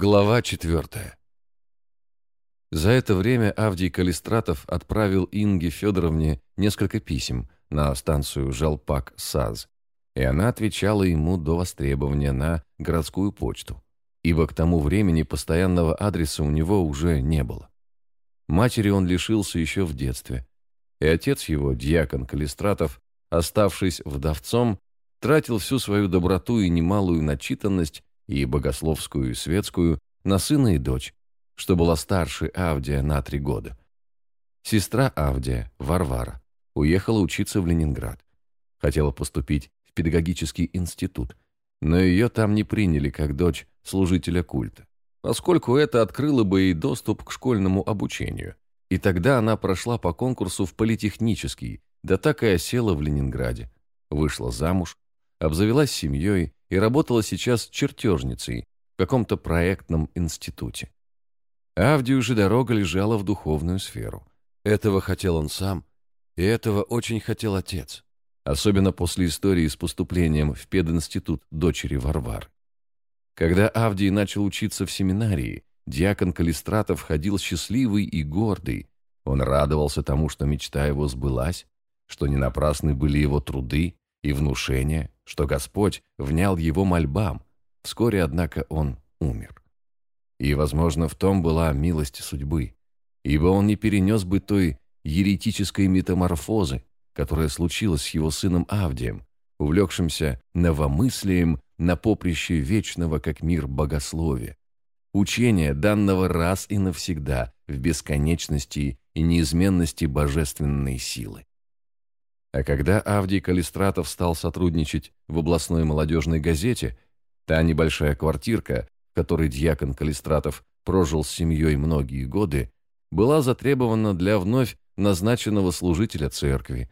Глава четвертая. За это время Авдий Калистратов отправил Инге Федоровне несколько писем на станцию Жалпак-САЗ, и она отвечала ему до востребования на городскую почту, ибо к тому времени постоянного адреса у него уже не было. Матери он лишился еще в детстве, и отец его, дьякон Калистратов, оставшись вдовцом, тратил всю свою доброту и немалую начитанность и богословскую, и светскую, на сына и дочь, что была старше Авдия на три года. Сестра Авдия, Варвара, уехала учиться в Ленинград. Хотела поступить в педагогический институт, но ее там не приняли как дочь служителя культа, поскольку это открыло бы ей доступ к школьному обучению. И тогда она прошла по конкурсу в политехнический, да так и осела в Ленинграде. Вышла замуж, обзавелась семьей и работала сейчас чертежницей в каком-то проектном институте. Авдию же дорога лежала в духовную сферу. Этого хотел он сам, и этого очень хотел отец, особенно после истории с поступлением в пединститут дочери Варвар. Когда Авдий начал учиться в семинарии, диакон Калистратов ходил счастливый и гордый. Он радовался тому, что мечта его сбылась, что не напрасны были его труды и внушения, что Господь внял его мольбам. Вскоре, однако, он умер. И, возможно, в том была милость судьбы, ибо он не перенес бы той еретической метаморфозы, которая случилась с его сыном Авдием, увлекшимся новомыслием на поприще вечного, как мир богословия, учения, данного раз и навсегда в бесконечности и неизменности божественной силы. А когда Авдий Калистратов стал сотрудничать в областной молодежной газете, та небольшая квартирка, в которой дьякон Калистратов прожил с семьей многие годы, была затребована для вновь назначенного служителя церкви,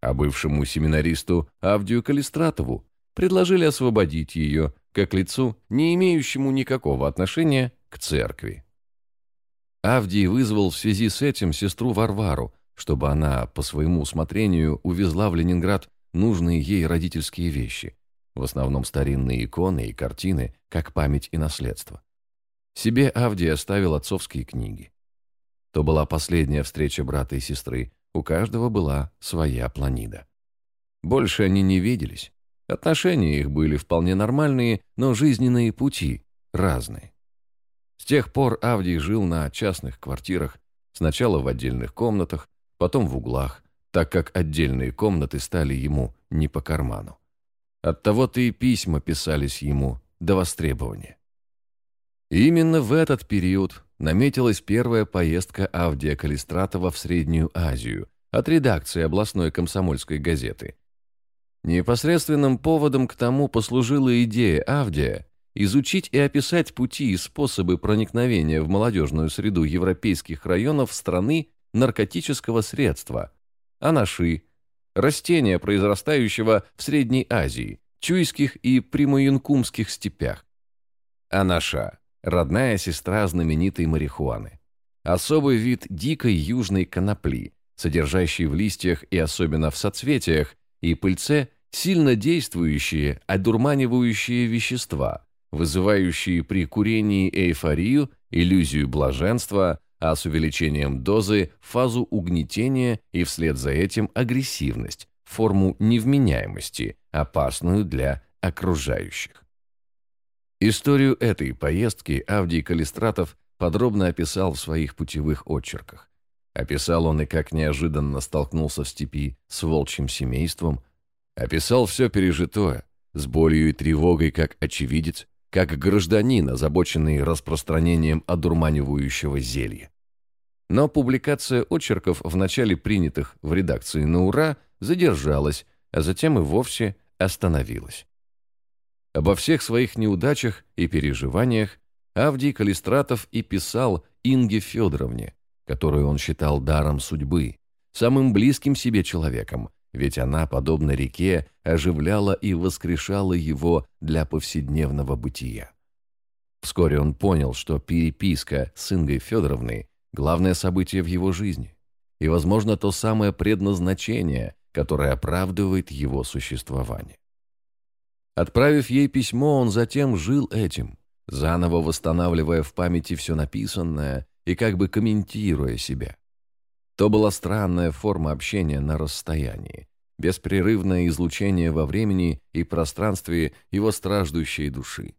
а бывшему семинаристу Авдию Калистратову предложили освободить ее, как лицу, не имеющему никакого отношения к церкви. Авдий вызвал в связи с этим сестру Варвару, чтобы она по своему усмотрению увезла в Ленинград нужные ей родительские вещи, в основном старинные иконы и картины, как память и наследство. Себе Авдий оставил отцовские книги. То была последняя встреча брата и сестры, у каждого была своя планида. Больше они не виделись. Отношения их были вполне нормальные, но жизненные пути разные. С тех пор Авдий жил на частных квартирах, сначала в отдельных комнатах, потом в углах, так как отдельные комнаты стали ему не по карману. Оттого-то и письма писались ему до востребования. Именно в этот период наметилась первая поездка Авдия Калистратова в Среднюю Азию от редакции областной комсомольской газеты. Непосредственным поводом к тому послужила идея Авдия изучить и описать пути и способы проникновения в молодежную среду европейских районов страны наркотического средства, анаши, растения, произрастающего в Средней Азии, чуйских и примуюнкумских степях. Анаша – родная сестра знаменитой марихуаны. Особый вид дикой южной конопли, содержащий в листьях и особенно в соцветиях и пыльце сильно действующие, одурманивающие вещества, вызывающие при курении эйфорию, иллюзию блаженства, а с увеличением дозы – фазу угнетения и вслед за этим агрессивность, форму невменяемости, опасную для окружающих. Историю этой поездки Авдий Калистратов подробно описал в своих путевых очерках. Описал он и как неожиданно столкнулся в степи с волчьим семейством, описал все пережитое, с болью и тревогой как очевидец, как гражданин, озабоченный распространением одурманивающего зелья. Но публикация очерков, вначале принятых в редакции на ура, задержалась, а затем и вовсе остановилась. Обо всех своих неудачах и переживаниях Авдий Калистратов и писал Инге Федоровне, которую он считал даром судьбы, самым близким себе человеком, ведь она, подобно реке, оживляла и воскрешала его для повседневного бытия. Вскоре он понял, что переписка с Ингой Федоровной – главное событие в его жизни и, возможно, то самое предназначение, которое оправдывает его существование. Отправив ей письмо, он затем жил этим, заново восстанавливая в памяти все написанное и как бы комментируя себя. То была странная форма общения на расстоянии, беспрерывное излучение во времени и пространстве его страждущей души.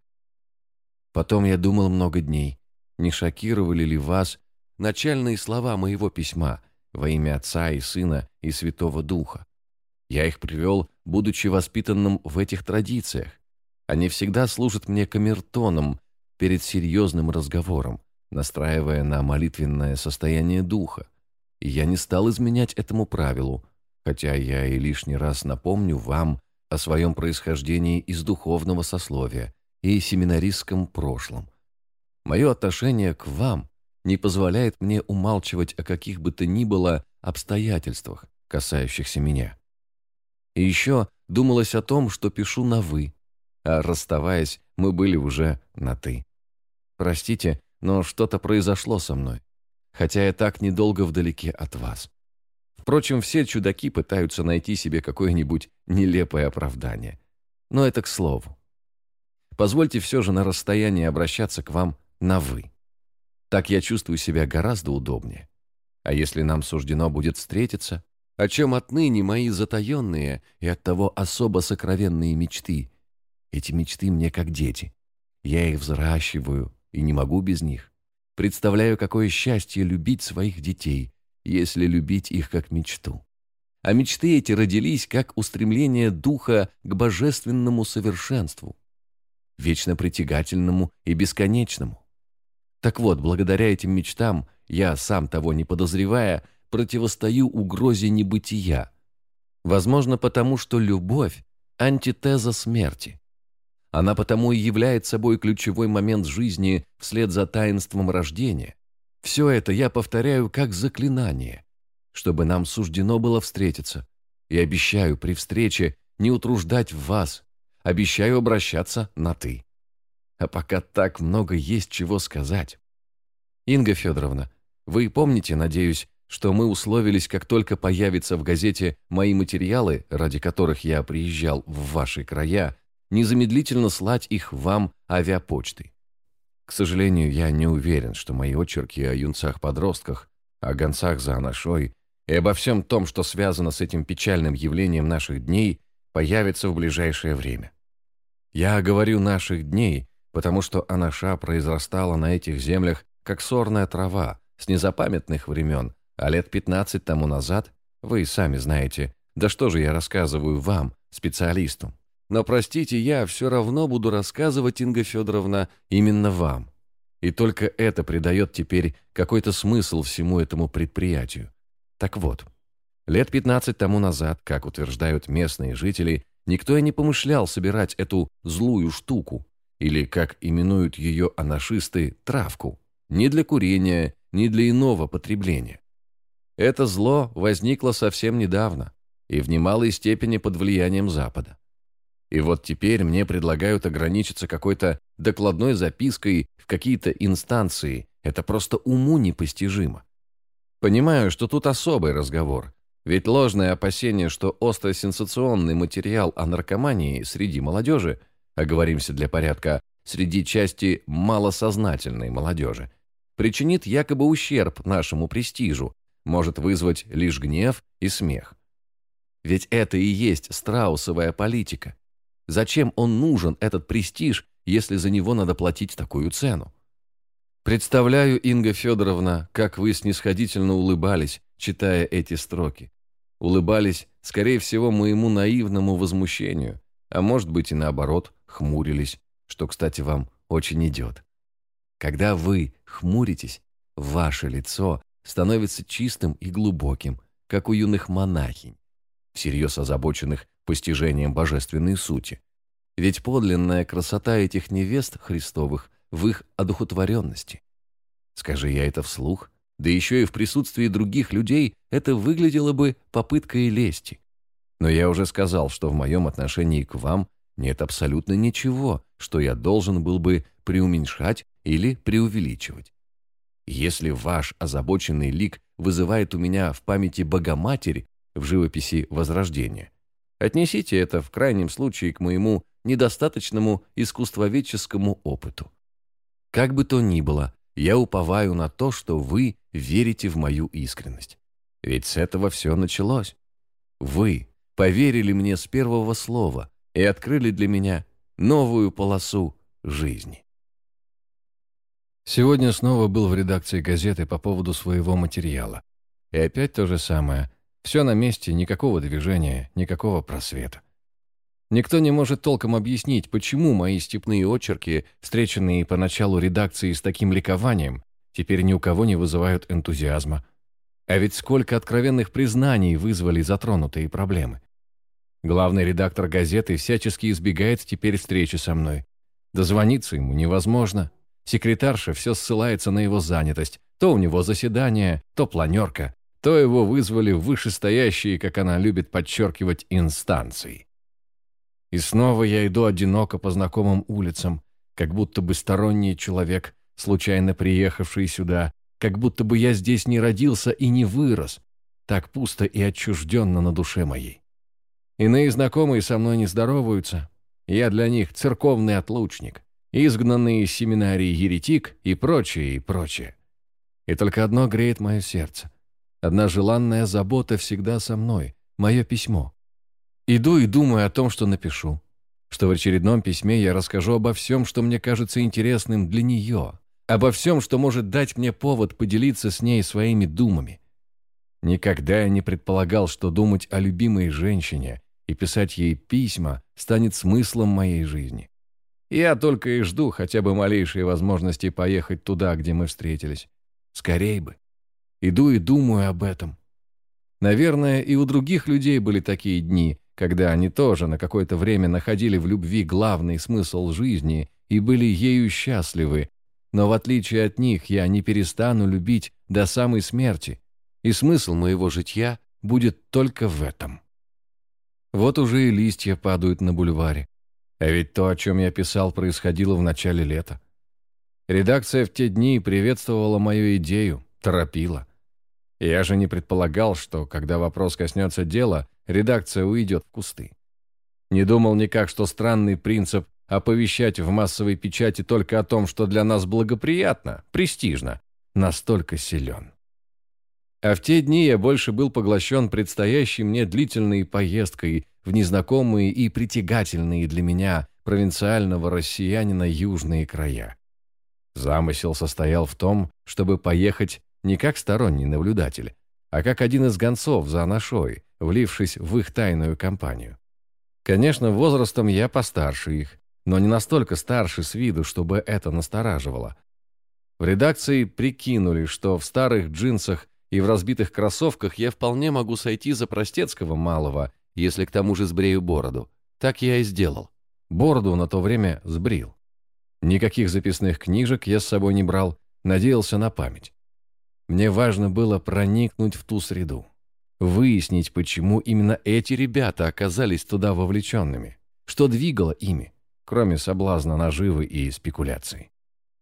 Потом я думал много дней, не шокировали ли вас начальные слова моего письма во имя Отца и Сына и Святого Духа. Я их привел, будучи воспитанным в этих традициях. Они всегда служат мне камертоном перед серьезным разговором, настраивая на молитвенное состояние духа. И я не стал изменять этому правилу, хотя я и лишний раз напомню вам о своем происхождении из духовного сословия и семинаристском прошлом. Мое отношение к вам не позволяет мне умалчивать о каких бы то ни было обстоятельствах, касающихся меня. И еще думалось о том, что пишу на «вы», а расставаясь, мы были уже на «ты». Простите, но что-то произошло со мной, хотя я так недолго вдалеке от вас. Впрочем, все чудаки пытаются найти себе какое-нибудь нелепое оправдание. Но это к слову. Позвольте все же на расстоянии обращаться к вам на «вы». Так я чувствую себя гораздо удобнее. А если нам суждено будет встретиться, о чем отныне мои затаенные и оттого особо сокровенные мечты? Эти мечты мне как дети. Я их взращиваю и не могу без них. Представляю, какое счастье любить своих детей, если любить их как мечту. А мечты эти родились как устремление духа к божественному совершенству, вечно притягательному и бесконечному. Так вот, благодаря этим мечтам, я, сам того не подозревая, противостою угрозе небытия. Возможно, потому что любовь – антитеза смерти. Она потому и является собой ключевой момент жизни вслед за таинством рождения, все это я повторяю как заклинание, чтобы нам суждено было встретиться. И обещаю при встрече не утруждать вас, обещаю обращаться на «ты». А пока так много есть чего сказать. Инга Федоровна, вы помните, надеюсь, что мы условились, как только появятся в газете мои материалы, ради которых я приезжал в ваши края, незамедлительно слать их вам авиапочтой. К сожалению, я не уверен, что мои очерки о юнцах-подростках, о гонцах за анашой и обо всем том, что связано с этим печальным явлением наших дней, появятся в ближайшее время. Я говорю «наших дней», потому что анаша произрастала на этих землях как сорная трава с незапамятных времен, а лет 15 тому назад, вы сами знаете, да что же я рассказываю вам, специалисту, но, простите, я все равно буду рассказывать, Инга Федоровна, именно вам. И только это придает теперь какой-то смысл всему этому предприятию. Так вот, лет 15 тому назад, как утверждают местные жители, никто и не помышлял собирать эту злую штуку, или, как именуют ее анашисты, травку, ни для курения, ни для иного потребления. Это зло возникло совсем недавно и в немалой степени под влиянием Запада. И вот теперь мне предлагают ограничиться какой-то докладной запиской в какие-то инстанции. Это просто уму непостижимо. Понимаю, что тут особый разговор. Ведь ложное опасение, что остро-сенсационный материал о наркомании среди молодежи, оговоримся для порядка, среди части малосознательной молодежи, причинит якобы ущерб нашему престижу, может вызвать лишь гнев и смех. Ведь это и есть страусовая политика. Зачем он нужен, этот престиж, если за него надо платить такую цену? Представляю, Инга Федоровна, как вы снисходительно улыбались, читая эти строки. Улыбались, скорее всего, моему наивному возмущению, а может быть и наоборот, хмурились, что, кстати, вам очень идет. Когда вы хмуритесь, ваше лицо становится чистым и глубоким, как у юных монахинь, всерьез озабоченных постижением божественной сути. Ведь подлинная красота этих невест Христовых в их одухотворенности. Скажи я это вслух, да еще и в присутствии других людей, это выглядело бы попыткой лести. Но я уже сказал, что в моем отношении к вам нет абсолютно ничего, что я должен был бы преуменьшать или преувеличивать. Если ваш озабоченный лик вызывает у меня в памяти Богоматерь в живописи Возрождения, Отнесите это в крайнем случае к моему недостаточному искусствоведческому опыту. Как бы то ни было, я уповаю на то, что вы верите в мою искренность. Ведь с этого все началось. Вы поверили мне с первого слова и открыли для меня новую полосу жизни. Сегодня снова был в редакции газеты по поводу своего материала. И опять то же самое. Все на месте, никакого движения, никакого просвета. Никто не может толком объяснить, почему мои степные очерки, встреченные поначалу редакции с таким ликованием, теперь ни у кого не вызывают энтузиазма. А ведь сколько откровенных признаний вызвали затронутые проблемы. Главный редактор газеты всячески избегает теперь встречи со мной. Дозвониться ему невозможно. Секретарша все ссылается на его занятость. То у него заседание, то планерка, то его вызвали вышестоящие, как она любит подчеркивать, инстанции. И снова я иду одиноко по знакомым улицам, как будто бы сторонний человек, случайно приехавший сюда, как будто бы я здесь не родился и не вырос. Так пусто и отчужденно на душе моей. Иные знакомые со мной не здороваются. Я для них церковный отлучник, изгнанный из семинарии еретик и прочее, и прочее. И только одно греет мое сердце. Одна желанная забота всегда со мной, мое письмо. Иду и думаю о том, что напишу. Что в очередном письме я расскажу обо всем, что мне кажется интересным для нее. Обо всем, что может дать мне повод поделиться с ней своими думами. Никогда я не предполагал, что думать о любимой женщине и писать ей письма станет смыслом моей жизни. Я только и жду хотя бы малейшей возможности поехать туда, где мы встретились. Скорей бы. Иду и думаю об этом. Наверное, и у других людей были такие дни, когда они тоже на какое-то время находили в любви главный смысл жизни и были ею счастливы, но в отличие от них я не перестану любить до самой смерти, и смысл моего житья будет только в этом. Вот уже и листья падают на бульваре. А ведь то, о чем я писал, происходило в начале лета. Редакция в те дни приветствовала мою идею, торопила. Я же не предполагал, что, когда вопрос коснется дела, редакция уйдет в кусты. Не думал никак, что странный принцип оповещать в массовой печати только о том, что для нас благоприятно, престижно, настолько силен. А в те дни я больше был поглощен предстоящей мне длительной поездкой в незнакомые и притягательные для меня провинциального россиянина южные края. Замысел состоял в том, чтобы поехать не как сторонний наблюдатель, а как один из гонцов за Анашой, влившись в их тайную компанию. Конечно, возрастом я постарше их, но не настолько старше с виду, чтобы это настораживало. В редакции прикинули, что в старых джинсах и в разбитых кроссовках я вполне могу сойти за простецкого малого, если к тому же сбрею бороду. Так я и сделал. Бороду на то время сбрил. Никаких записных книжек я с собой не брал, надеялся на память. Мне важно было проникнуть в ту среду. Выяснить, почему именно эти ребята оказались туда вовлеченными. Что двигало ими, кроме соблазна наживы и спекуляций.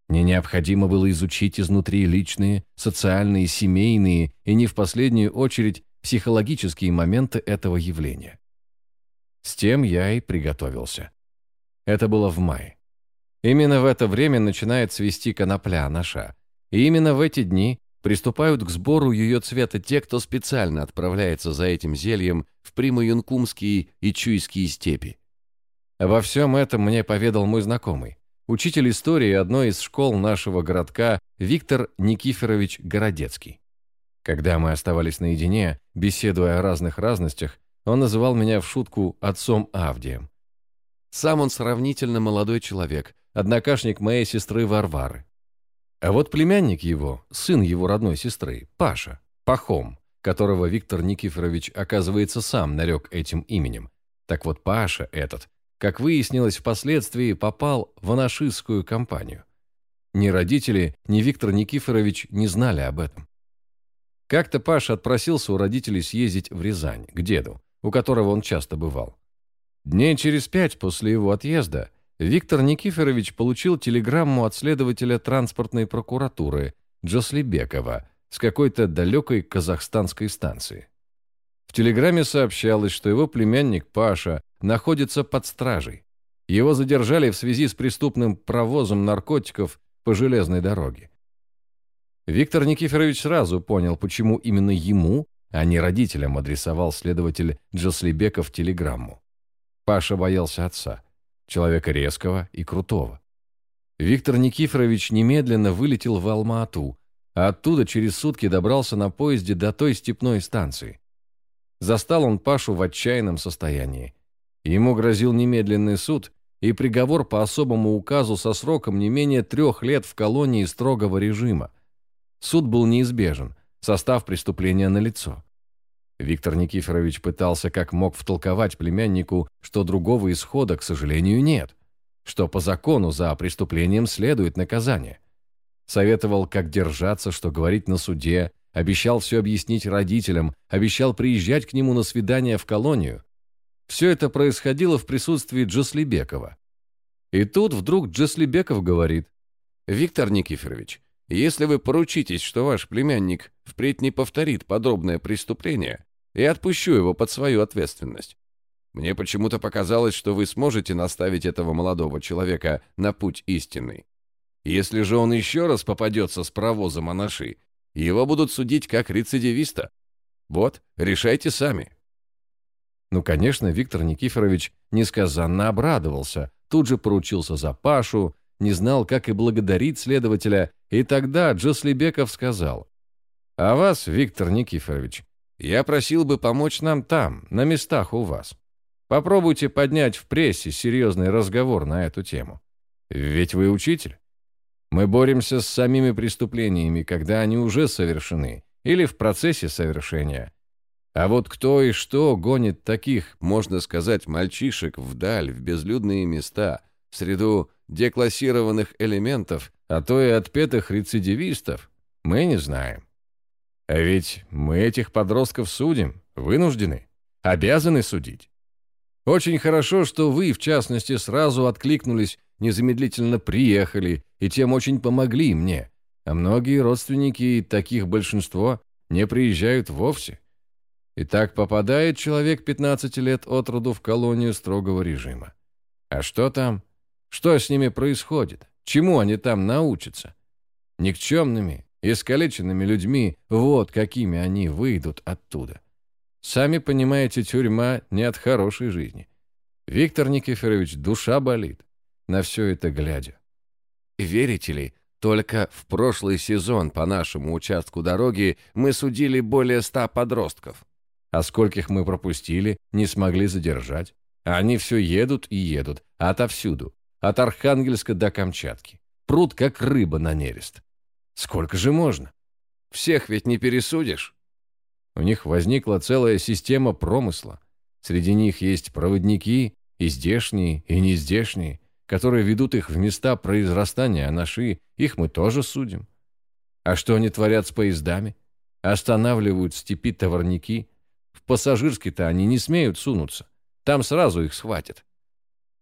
Мне необходимо было изучить изнутри личные, социальные, семейные и не в последнюю очередь психологические моменты этого явления. С тем я и приготовился. Это было в мае. Именно в это время начинает цвести конопля наша. И именно в эти дни Приступают к сбору ее цвета те, кто специально отправляется за этим зельем в Примо-Юнкумские и Чуйские степи. Во всем этом мне поведал мой знакомый, учитель истории одной из школ нашего городка Виктор Никифорович Городецкий. Когда мы оставались наедине, беседуя о разных разностях, он называл меня в шутку отцом Авдием. Сам он сравнительно молодой человек, однокашник моей сестры Варвары. А вот племянник его, сын его родной сестры, Паша, Пахом, которого Виктор Никифорович, оказывается, сам нарек этим именем. Так вот Паша этот, как выяснилось впоследствии, попал в анашистскую компанию. Ни родители, ни Виктор Никифорович не знали об этом. Как-то Паша отпросился у родителей съездить в Рязань, к деду, у которого он часто бывал. Дней через пять после его отъезда Виктор Никифорович получил телеграмму от следователя транспортной прокуратуры Джослибекова с какой-то далекой казахстанской станции. В телеграмме сообщалось, что его племянник Паша находится под стражей. Его задержали в связи с преступным провозом наркотиков по железной дороге. Виктор Никифорович сразу понял, почему именно ему, а не родителям, адресовал следователь Джаслибеков телеграмму. Паша боялся отца, человека резкого и крутого. Виктор Никифорович немедленно вылетел в Алма-Ату, а оттуда через сутки добрался на поезде до той степной станции. Застал он Пашу в отчаянном состоянии. Ему грозил немедленный суд и приговор по особому указу со сроком не менее трех лет в колонии строгого режима. Суд был неизбежен, состав преступления налицо. Виктор Никифорович пытался как мог втолковать племяннику, что другого исхода, к сожалению, нет, что по закону за преступлением следует наказание. Советовал, как держаться, что говорить на суде, обещал все объяснить родителям, обещал приезжать к нему на свидание в колонию. Все это происходило в присутствии Джаслибекова. И тут вдруг Джаслибеков говорит, «Виктор Никифорович, если вы поручитесь, что ваш племянник впредь не повторит подобное преступление, я отпущу его под свою ответственность. Мне почему-то показалось, что вы сможете наставить этого молодого человека на путь истинный. Если же он еще раз попадется с провозом анаши, его будут судить как рецидивиста. Вот, решайте сами». Ну, конечно, Виктор Никифорович несказанно обрадовался, тут же поручился за Пашу, не знал, как и благодарить следователя, и тогда Джослибеков сказал, «А вас, Виктор Никифорович, я просил бы помочь нам там, на местах у вас. Попробуйте поднять в прессе серьезный разговор на эту тему. Ведь вы учитель. Мы боремся с самими преступлениями, когда они уже совершены, или в процессе совершения. А вот кто и что гонит таких, можно сказать, мальчишек вдаль, в безлюдные места, в среду деклассированных элементов, а то и отпетых рецидивистов, мы не знаем. А ведь мы этих подростков судим, вынуждены, обязаны судить. Очень хорошо, что вы, в частности, сразу откликнулись, незамедлительно приехали, и тем очень помогли мне. А многие родственники, таких большинство, не приезжают вовсе. И так попадает человек 15 лет от роду в колонию строгого режима. А что там? Что с ними происходит? Чему они там научатся? Никчемными, искалеченными людьми, вот какими они выйдут оттуда. Сами понимаете, тюрьма не от хорошей жизни. Виктор Никифорович, душа болит, на все это глядя. Верите ли, только в прошлый сезон по нашему участку дороги мы судили более ста подростков. А скольких мы пропустили, не смогли задержать. Они все едут и едут, отовсюду, от Архангельска до Камчатки. Пруд, как рыба на нерест. Сколько же можно? Всех ведь не пересудишь. У них возникла целая система промысла. Среди них есть проводники, и здешние, и нездешние, которые ведут их в места произрастания анаши, их мы тоже судим. А что они творят с поездами? Останавливают в степи товарники. В пассажирский-то они не смеют сунуться. Там сразу их схватят.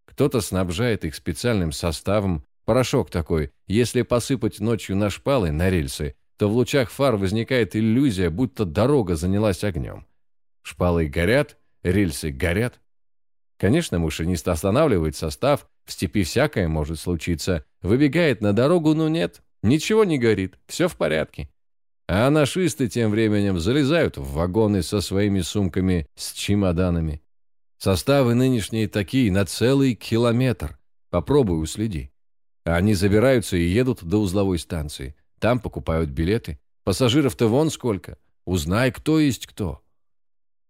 Кто-то снабжает их специальным составом, порошок такой. Если посыпать ночью на шпалы, на рельсы, то в лучах фар возникает иллюзия, будто дорога занялась огнем. Шпалы горят, рельсы горят. Конечно, машинист останавливает состав, в степи всякое может случиться. Выбегает на дорогу, но нет, ничего не горит, все в порядке. А нашисты тем временем залезают в вагоны со своими сумками с чемоданами. Составы нынешние такие на целый километр. Попробуй уследи. Они забираются и едут до узловой станции. Там покупают билеты. Пассажиров-то вон сколько. Узнай, кто есть кто.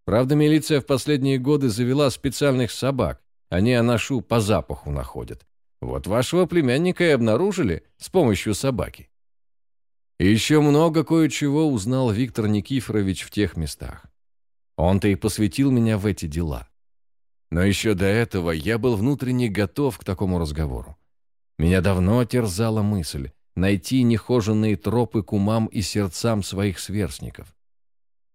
Правда, милиция в последние годы завела специальных собак. Они анашу по запаху находят. Вот вашего племянника и обнаружили с помощью собаки. И еще много кое-чего узнал Виктор Никифорович в тех местах. Он-то и посвятил меня в эти дела. Но еще до этого я был внутренне готов к такому разговору. Меня давно терзала мысль найти нехоженные тропы к умам и сердцам своих сверстников.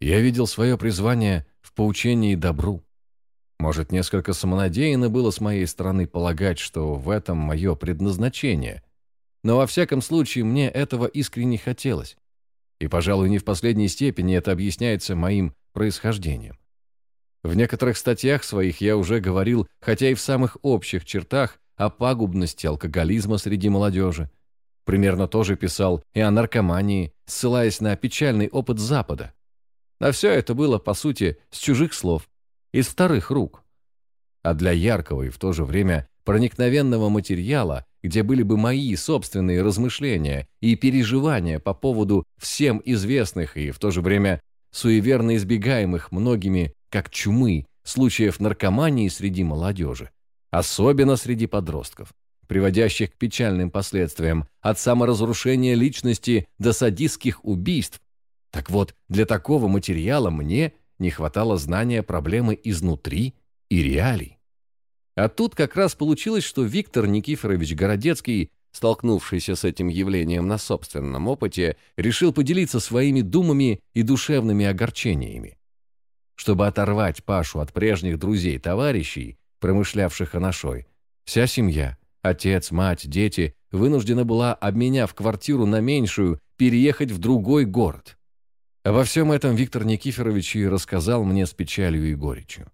Я видел свое призвание в поучении добру. Может, несколько самонадеянно было с моей стороны полагать, что в этом мое предназначение. Но во всяком случае мне этого искренне хотелось. И, пожалуй, не в последней степени это объясняется моим происхождением. В некоторых статьях своих я уже говорил, хотя и в самых общих чертах, о пагубности алкоголизма среди молодежи. Примерно тоже писал и о наркомании, ссылаясь на печальный опыт Запада. А все это было, по сути, с чужих слов, из вторых рук. А для яркого и в то же время проникновенного материала, где были бы мои собственные размышления и переживания по поводу всем известных и в то же время суеверно избегаемых многими, как чумы, случаев наркомании среди молодежи, особенно среди подростков приводящих к печальным последствиям, от саморазрушения личности до садистских убийств. Так вот, для такого материала мне не хватало знания проблемы изнутри и реалий. А тут как раз получилось, что Виктор Никифорович Городецкий, столкнувшийся с этим явлением на собственном опыте, решил поделиться своими думами и душевными огорчениями. Чтобы оторвать Пашу от прежних друзей-товарищей, промышлявших анашой, вся семья, Отец, мать, дети вынуждена была, обменяв квартиру на меньшую, переехать в другой город. Обо всем этом Виктор Никифорович и рассказал мне с печалью и горечью.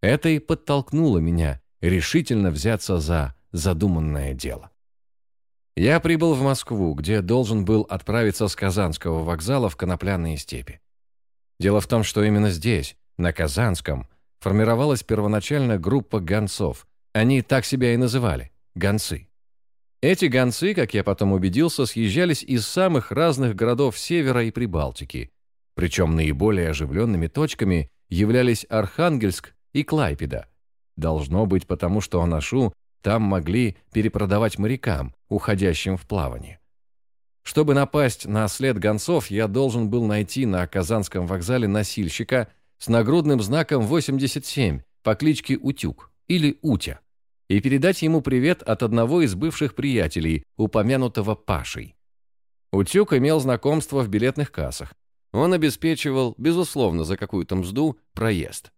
Это и подтолкнуло меня решительно взяться за задуманное дело. Я прибыл в Москву, где должен был отправиться с Казанского вокзала в Конопляные степи. Дело в том, что именно здесь, на Казанском, формировалась первоначально группа гонцов, они так себя и называли – гонцы. Эти гонцы, как я потом убедился, съезжались из самых разных городов Севера и Прибалтики. Причем наиболее оживленными точками являлись Архангельск и Клайпеда. Должно быть потому, что Анашу там могли перепродавать морякам, уходящим в плавание. Чтобы напасть на след гонцов, я должен был найти на Казанском вокзале носильщика с нагрудным знаком 87 по кличке Утюг или Утя и передать ему привет от одного из бывших приятелей, упомянутого Пашей. Утюг имел знакомство в билетных кассах. Он обеспечивал, безусловно, за какую-то мзду, проезд.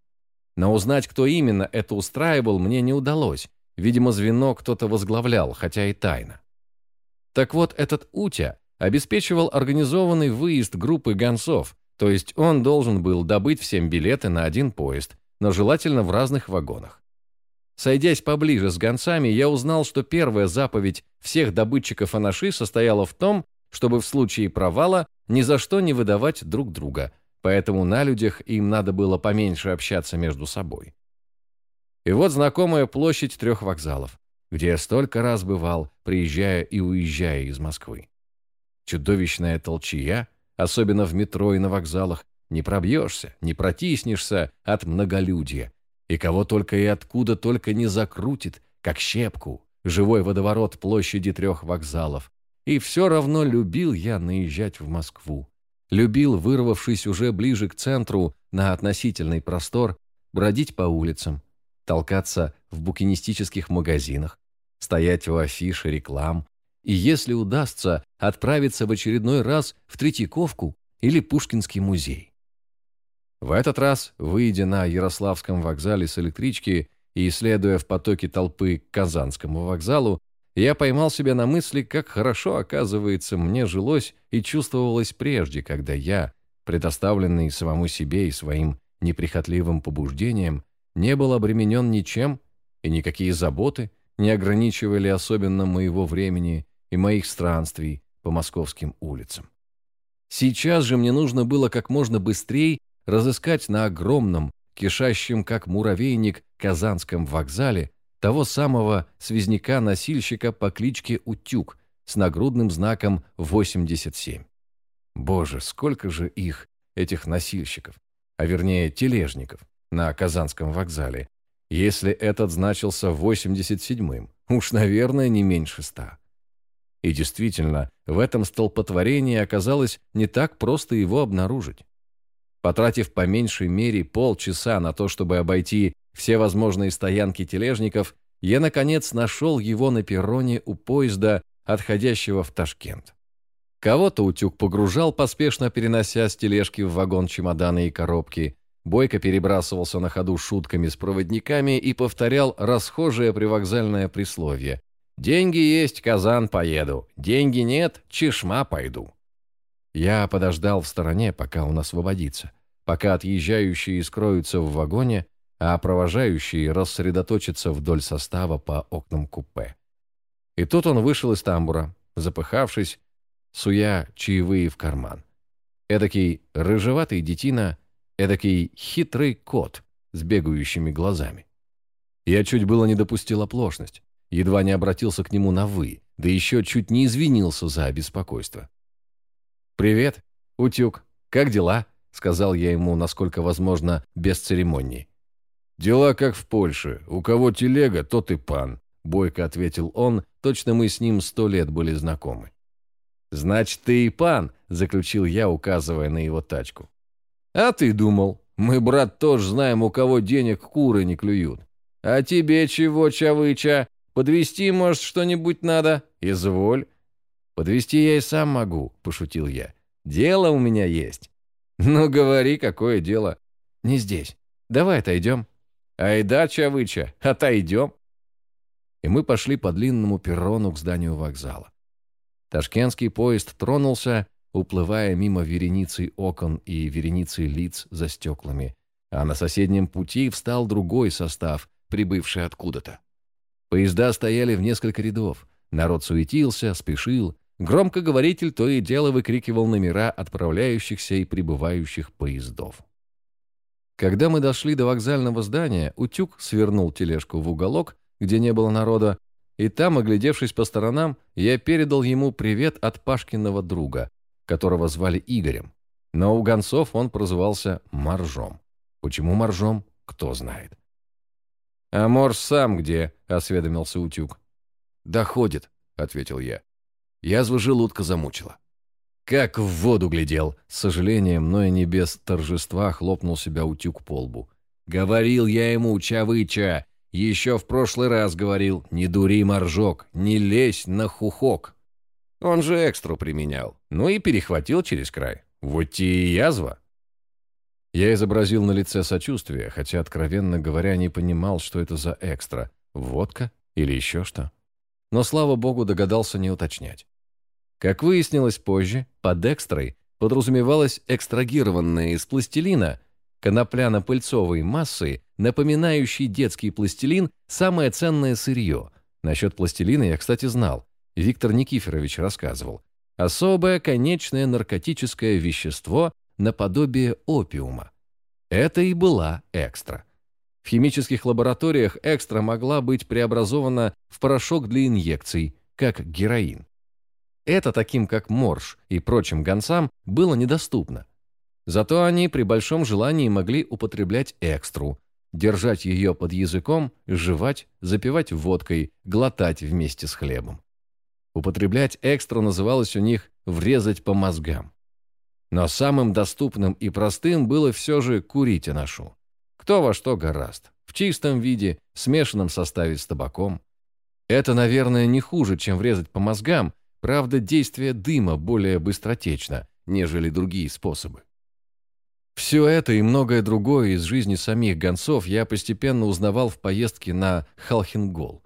Но узнать, кто именно это устраивал, мне не удалось. Видимо, звено кто-то возглавлял, хотя и тайно. Так вот, этот Утя обеспечивал организованный выезд группы гонцов, то есть он должен был добыть всем билеты на один поезд, но желательно в разных вагонах. Сойдясь поближе с гонцами, я узнал, что первая заповедь всех добытчиков анаши состояла в том, чтобы в случае провала ни за что не выдавать друг друга, поэтому на людях им надо было поменьше общаться между собой. И вот знакомая площадь трех вокзалов, где я столько раз бывал, приезжая и уезжая из Москвы. Чудовищная толчья, особенно в метро и на вокзалах, не пробьешься, не протиснешься от многолюдия, и кого только и откуда только не закрутит, как щепку, живой водоворот площади трех вокзалов. И все равно любил я наезжать в Москву. Любил, вырвавшись уже ближе к центру, на относительный простор, бродить по улицам, толкаться в букинистических магазинах, стоять у афиши реклам, и, если удастся, отправиться в очередной раз в Третьяковку или Пушкинский музей. В этот раз, выйдя на Ярославском вокзале с электрички и исследуя в потоке толпы к Казанскому вокзалу, я поймал себя на мысли, как хорошо, оказывается, мне жилось и чувствовалось прежде, когда я, предоставленный самому себе и своим неприхотливым побуждением, не был обременен ничем, и никакие заботы не ограничивали особенно моего времени и моих странствий по московским улицам. Сейчас же мне нужно было как можно быстрее разыскать на огромном, кишащем как муравейник, Казанском вокзале того самого связняка-носильщика по кличке Утюг с нагрудным знаком 87. Боже, сколько же их, этих носильщиков, а вернее тележников, на Казанском вокзале, если этот значился 87-м, уж, наверное, не меньше ста. И действительно, в этом столпотворении оказалось не так просто его обнаружить. Потратив по меньшей мере полчаса на то, чтобы обойти все возможные стоянки тележников, я, наконец, нашел его на перроне у поезда, отходящего в Ташкент. Кого-то утюг погружал, поспешно перенося с тележки в вагон чемоданы и коробки. Бойко перебрасывался на ходу шутками с проводниками и повторял расхожее привокзальное присловие. «Деньги есть, Казан поеду. Деньги нет, Чешма пойду». Я подождал в стороне, пока он освободится пока отъезжающие скроются в вагоне, а провожающие рассредоточатся вдоль состава по окнам купе. И тут он вышел из тамбура, запыхавшись, суя чаевые в карман. Эдакий рыжеватый детина, эдакий хитрый кот с бегающими глазами. Я чуть было не допустил оплошность, едва не обратился к нему на «вы», да еще чуть не извинился за беспокойство. «Привет, Утюг, как дела?» — сказал я ему, насколько возможно, без церемоний. «Дела как в Польше. У кого телега, тот и пан», — бойко ответил он. Точно мы с ним сто лет были знакомы. «Значит, ты и пан», — заключил я, указывая на его тачку. «А ты думал, мы, брат, тоже знаем, у кого денег куры не клюют. А тебе чего, Чавыча? Подвести может, что-нибудь надо? Изволь». «Подвести я и сам могу», — пошутил я. «Дело у меня есть». «Ну, говори, какое дело?» «Не здесь. Давай отойдем». «Айда, Чавыча, отойдем». И мы пошли по длинному перрону к зданию вокзала. Ташкентский поезд тронулся, уплывая мимо вереницы окон и вереницы лиц за стеклами, а на соседнем пути встал другой состав, прибывший откуда-то. Поезда стояли в несколько рядов, народ суетился, спешил, громкоговоритель то и дело выкрикивал номера отправляющихся и прибывающих поездов. Когда мы дошли до вокзального здания, Утюг свернул тележку в уголок, где не было народа, и там, оглядевшись по сторонам, я передал ему привет от Пашкиного друга, которого звали Игорем. Но у гонцов он прозывался Моржом. Почему Моржом, кто знает. «А Морж сам где?» — осведомился Утюг. «Доходит», — ответил я. Язва желудка замучила. Как в воду глядел. С сожалением, но и не без торжества хлопнул себя утюг по лбу. Говорил я ему, Чавыча, еще в прошлый раз говорил, не дури моржок, не лезь на хухок. Он же экстру применял, ну и перехватил через край. Вот и язва. Я изобразил на лице сочувствие, хотя, откровенно говоря, не понимал, что это за экстра. Водка или еще что. Но, слава богу, догадался не уточнять. Как выяснилось позже, под экстрой подразумевалась экстрагированная из пластилина конопляно-пыльцовой массы, напоминающей детский пластилин, самое ценное сырье. Насчет пластилина я, кстати, знал. Виктор Никифорович рассказывал. Особое конечное наркотическое вещество наподобие опиума. Это и была экстра. В химических лабораториях экстра могла быть преобразована в порошок для инъекций, как героин. Это таким, как Морж и прочим гонцам, было недоступно. Зато они при большом желании могли употреблять экстру, держать ее под языком, жевать, запивать водкой, глотать вместе с хлебом. Употреблять экстру называлось у них «врезать по мозгам». Но самым доступным и простым было все же курить аношу. Кто во что гораст. В чистом виде, смешанном составе с табаком. Это, наверное, не хуже, чем врезать по мозгам, Правда, действие дыма более быстротечно, нежели другие способы. Все это и многое другое из жизни самих гонцов я постепенно узнавал в поездке на Халхингол.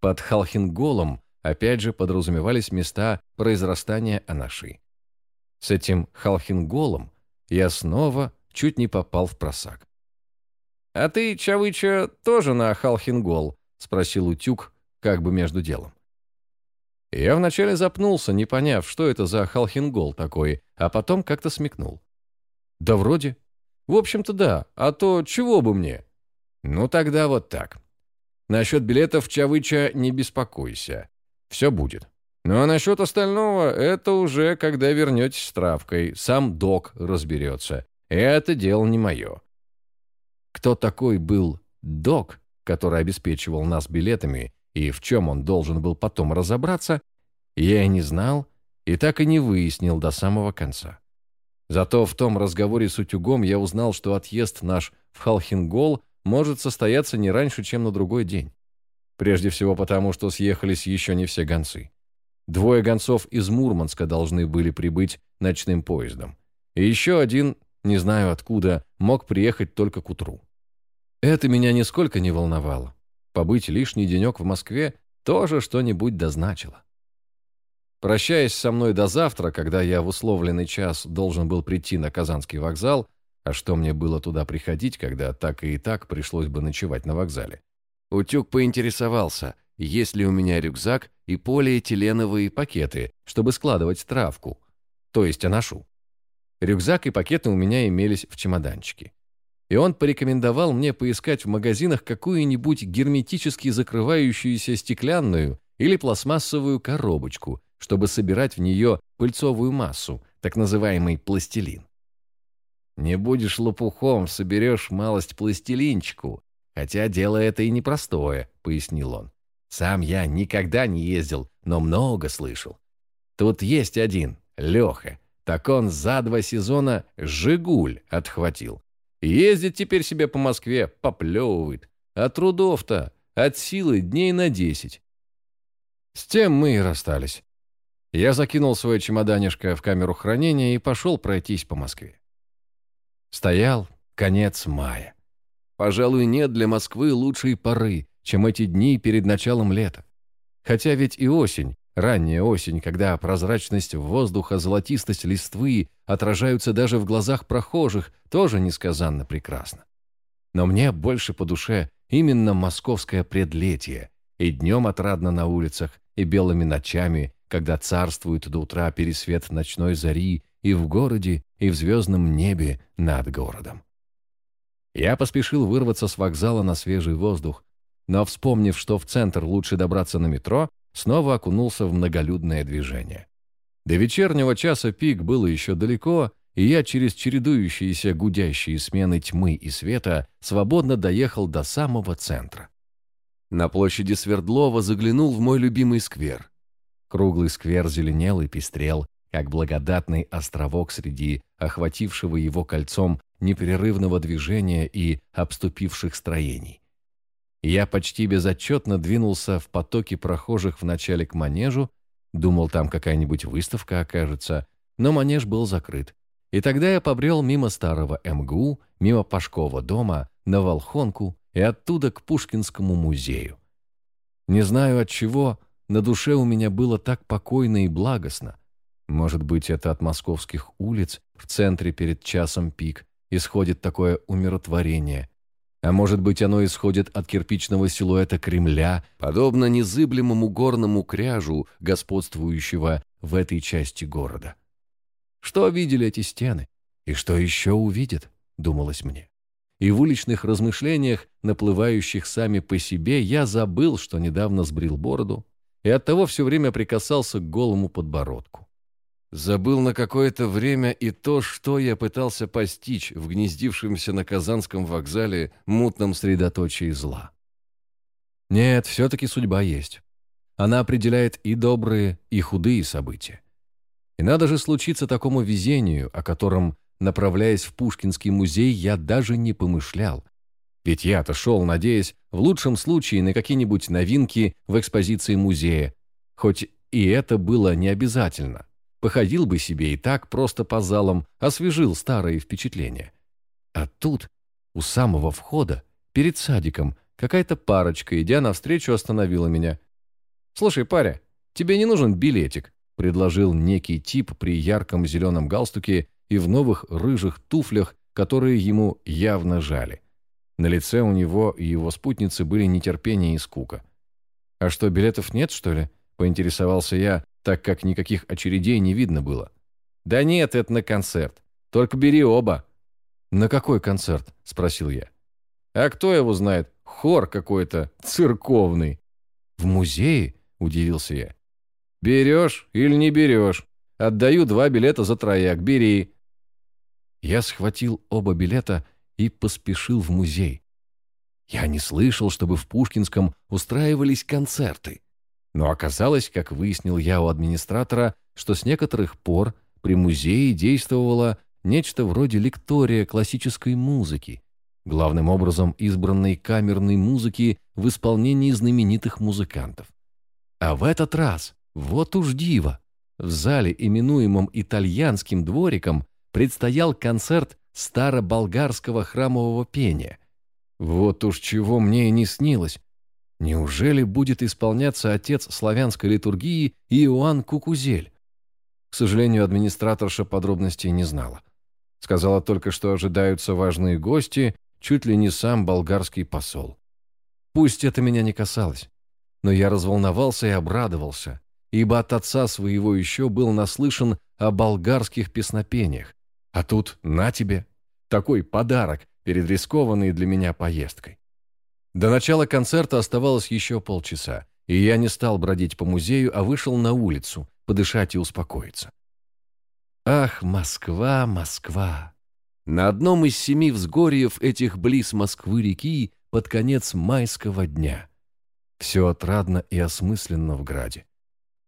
Под Халхинголом опять же подразумевались места произрастания анаши. С этим Халхинголом я снова чуть не попал в просак. «А ты, Чавыча, тоже на Халхингол?» — спросил Утюг, как бы между делом. Я вначале запнулся, не поняв, что это за халхингол такой, а потом как-то смекнул. Да вроде. В общем-то да, а то чего бы мне? Ну тогда вот так. Насчет билетов Чавыча не беспокойся. Все будет. Ну а насчет остального, это уже когда вернетесь с травкой, сам док разберется. Это дело не мое. Кто такой был док, который обеспечивал нас билетами, и в чем он должен был потом разобраться, я и не знал, и так и не выяснил до самого конца. Зато в том разговоре с утюгом я узнал, что отъезд наш в Халхингол может состояться не раньше, чем на другой день. Прежде всего потому, что съехались еще не все гонцы. Двое гонцов из Мурманска должны были прибыть ночным поездом. И еще один, не знаю откуда, мог приехать только к утру. Это меня нисколько не волновало. Побыть лишний денек в Москве тоже что-нибудь дозначило. Прощаясь со мной до завтра, когда я в условленный час должен был прийти на Казанский вокзал, а что мне было туда приходить, когда так и так пришлось бы ночевать на вокзале, Утюг поинтересовался, есть ли у меня рюкзак и полиэтиленовые пакеты, чтобы складывать травку, то есть аношу. Рюкзак и пакеты у меня имелись в чемоданчике. И он порекомендовал мне поискать в магазинах какую-нибудь герметически закрывающуюся стеклянную или пластмассовую коробочку, чтобы собирать в нее пыльцовую массу, так называемый пластилин. «Не будешь лопухом, соберешь малость пластилинчику, хотя дело это и непростое», — пояснил он. «Сам я никогда не ездил, но много слышал. Тут есть один, Леха, так он за два сезона «Жигуль» отхватил. Ездит теперь себе по Москве, поплевывает. А трудов-то от силы дней на десять. С тем мы и расстались. Я закинул свое чемоданишко в камеру хранения и пошел пройтись по Москве. Стоял конец мая. Пожалуй, нет для Москвы лучшей поры, чем эти дни перед началом лета. Хотя ведь и осень, ранняя осень, когда прозрачность воздуха, золотистость листвы отражаются даже в глазах прохожих, тоже несказанно прекрасно. Но мне больше по душе именно московское предлетие, и днем отрадно на улицах, и белыми ночами, когда царствует до утра пересвет ночной зари и в городе, и в звездном небе над городом. Я поспешил вырваться с вокзала на свежий воздух, но, вспомнив, что в центр лучше добраться на метро, снова окунулся в многолюдное движение. До вечернего часа пик было еще далеко, и я через чередующиеся гудящие смены тьмы и света свободно доехал до самого центра. На площади Свердлова заглянул в мой любимый сквер. Круглый сквер зеленел и пестрел, как благодатный островок среди охватившего его кольцом непрерывного движения и обступивших строений. Я почти безотчетно двинулся в потоке прохожих вначале к манежу, думал, там какая-нибудь выставка окажется, но манеж был закрыт. И тогда я побрел мимо старого МГУ, мимо Пашкова дома, на Волхонку и оттуда к Пушкинскому музею. Не знаю от чего, на душе у меня было так покойно и благостно. Может быть, это от московских улиц в центре перед часом пик исходит такое умиротворение – а может быть, оно исходит от кирпичного силуэта Кремля, подобно незыблемому горному кряжу, господствующего в этой части города. Что видели эти стены? И что еще увидят, думалось мне. И в уличных размышлениях, наплывающих сами по себе, я забыл, что недавно сбрил бороду, и оттого все время прикасался к голому подбородку. Забыл на какое-то время и то, что я пытался постичь в гнездившемся на Казанском вокзале мутном средоточии зла. Нет, все-таки судьба есть. Она определяет и добрые, и худые события. И надо же случиться такому везению, о котором, направляясь в Пушкинский музей, я даже не помышлял. Ведь я-то шел, надеясь, в лучшем случае на какие-нибудь новинки в экспозиции музея, хоть и это было не обязательно – Походил бы себе и так просто по залам, освежил старые впечатления. А тут, у самого входа, перед садиком, какая-то парочка, идя навстречу, остановила меня. «Слушай, паря, тебе не нужен билетик?» — предложил некий тип при ярком зеленом галстуке и в новых рыжих туфлях, которые ему явно жали. На лице у него и его спутницы были нетерпение и скука. «А что, билетов нет, что ли?» — поинтересовался я, так как никаких очередей не видно было. «Да нет, это на концерт. Только бери оба». «На какой концерт?» – спросил я. «А кто его знает? Хор какой-то церковный». «В музее?» – удивился я. «Берешь или не берешь? Отдаю два билета за трояк. Бери». Я схватил оба билета и поспешил в музей. Я не слышал, чтобы в Пушкинском устраивались концерты. Но оказалось, как выяснил я у администратора, что с некоторых пор при музее действовало нечто вроде лектория классической музыки, главным образом избранной камерной музыки в исполнении знаменитых музыкантов. А в этот раз, вот уж диво, в зале, именуемом итальянским двориком, предстоял концерт староболгарского храмового пения. Вот уж чего мне и не снилось, Неужели будет исполняться отец славянской литургии Иоанн Кукузель? К сожалению, администраторша подробностей не знала. Сказала только, что ожидаются важные гости, чуть ли не сам болгарский посол. Пусть это меня не касалось. но я разволновался и обрадовался, ибо от отца своего еще был наслышан о болгарских песнопениях. А тут на тебе, такой подарок перед рискованной для меня поездкой. До начала концерта оставалось еще полчаса, и я не стал бродить по музею, а вышел на улицу, подышать и успокоиться. Ах, Москва, Москва! На одном из семи взгорьев этих близ Москвы-реки под конец майского дня. Все отрадно и осмысленно в граде,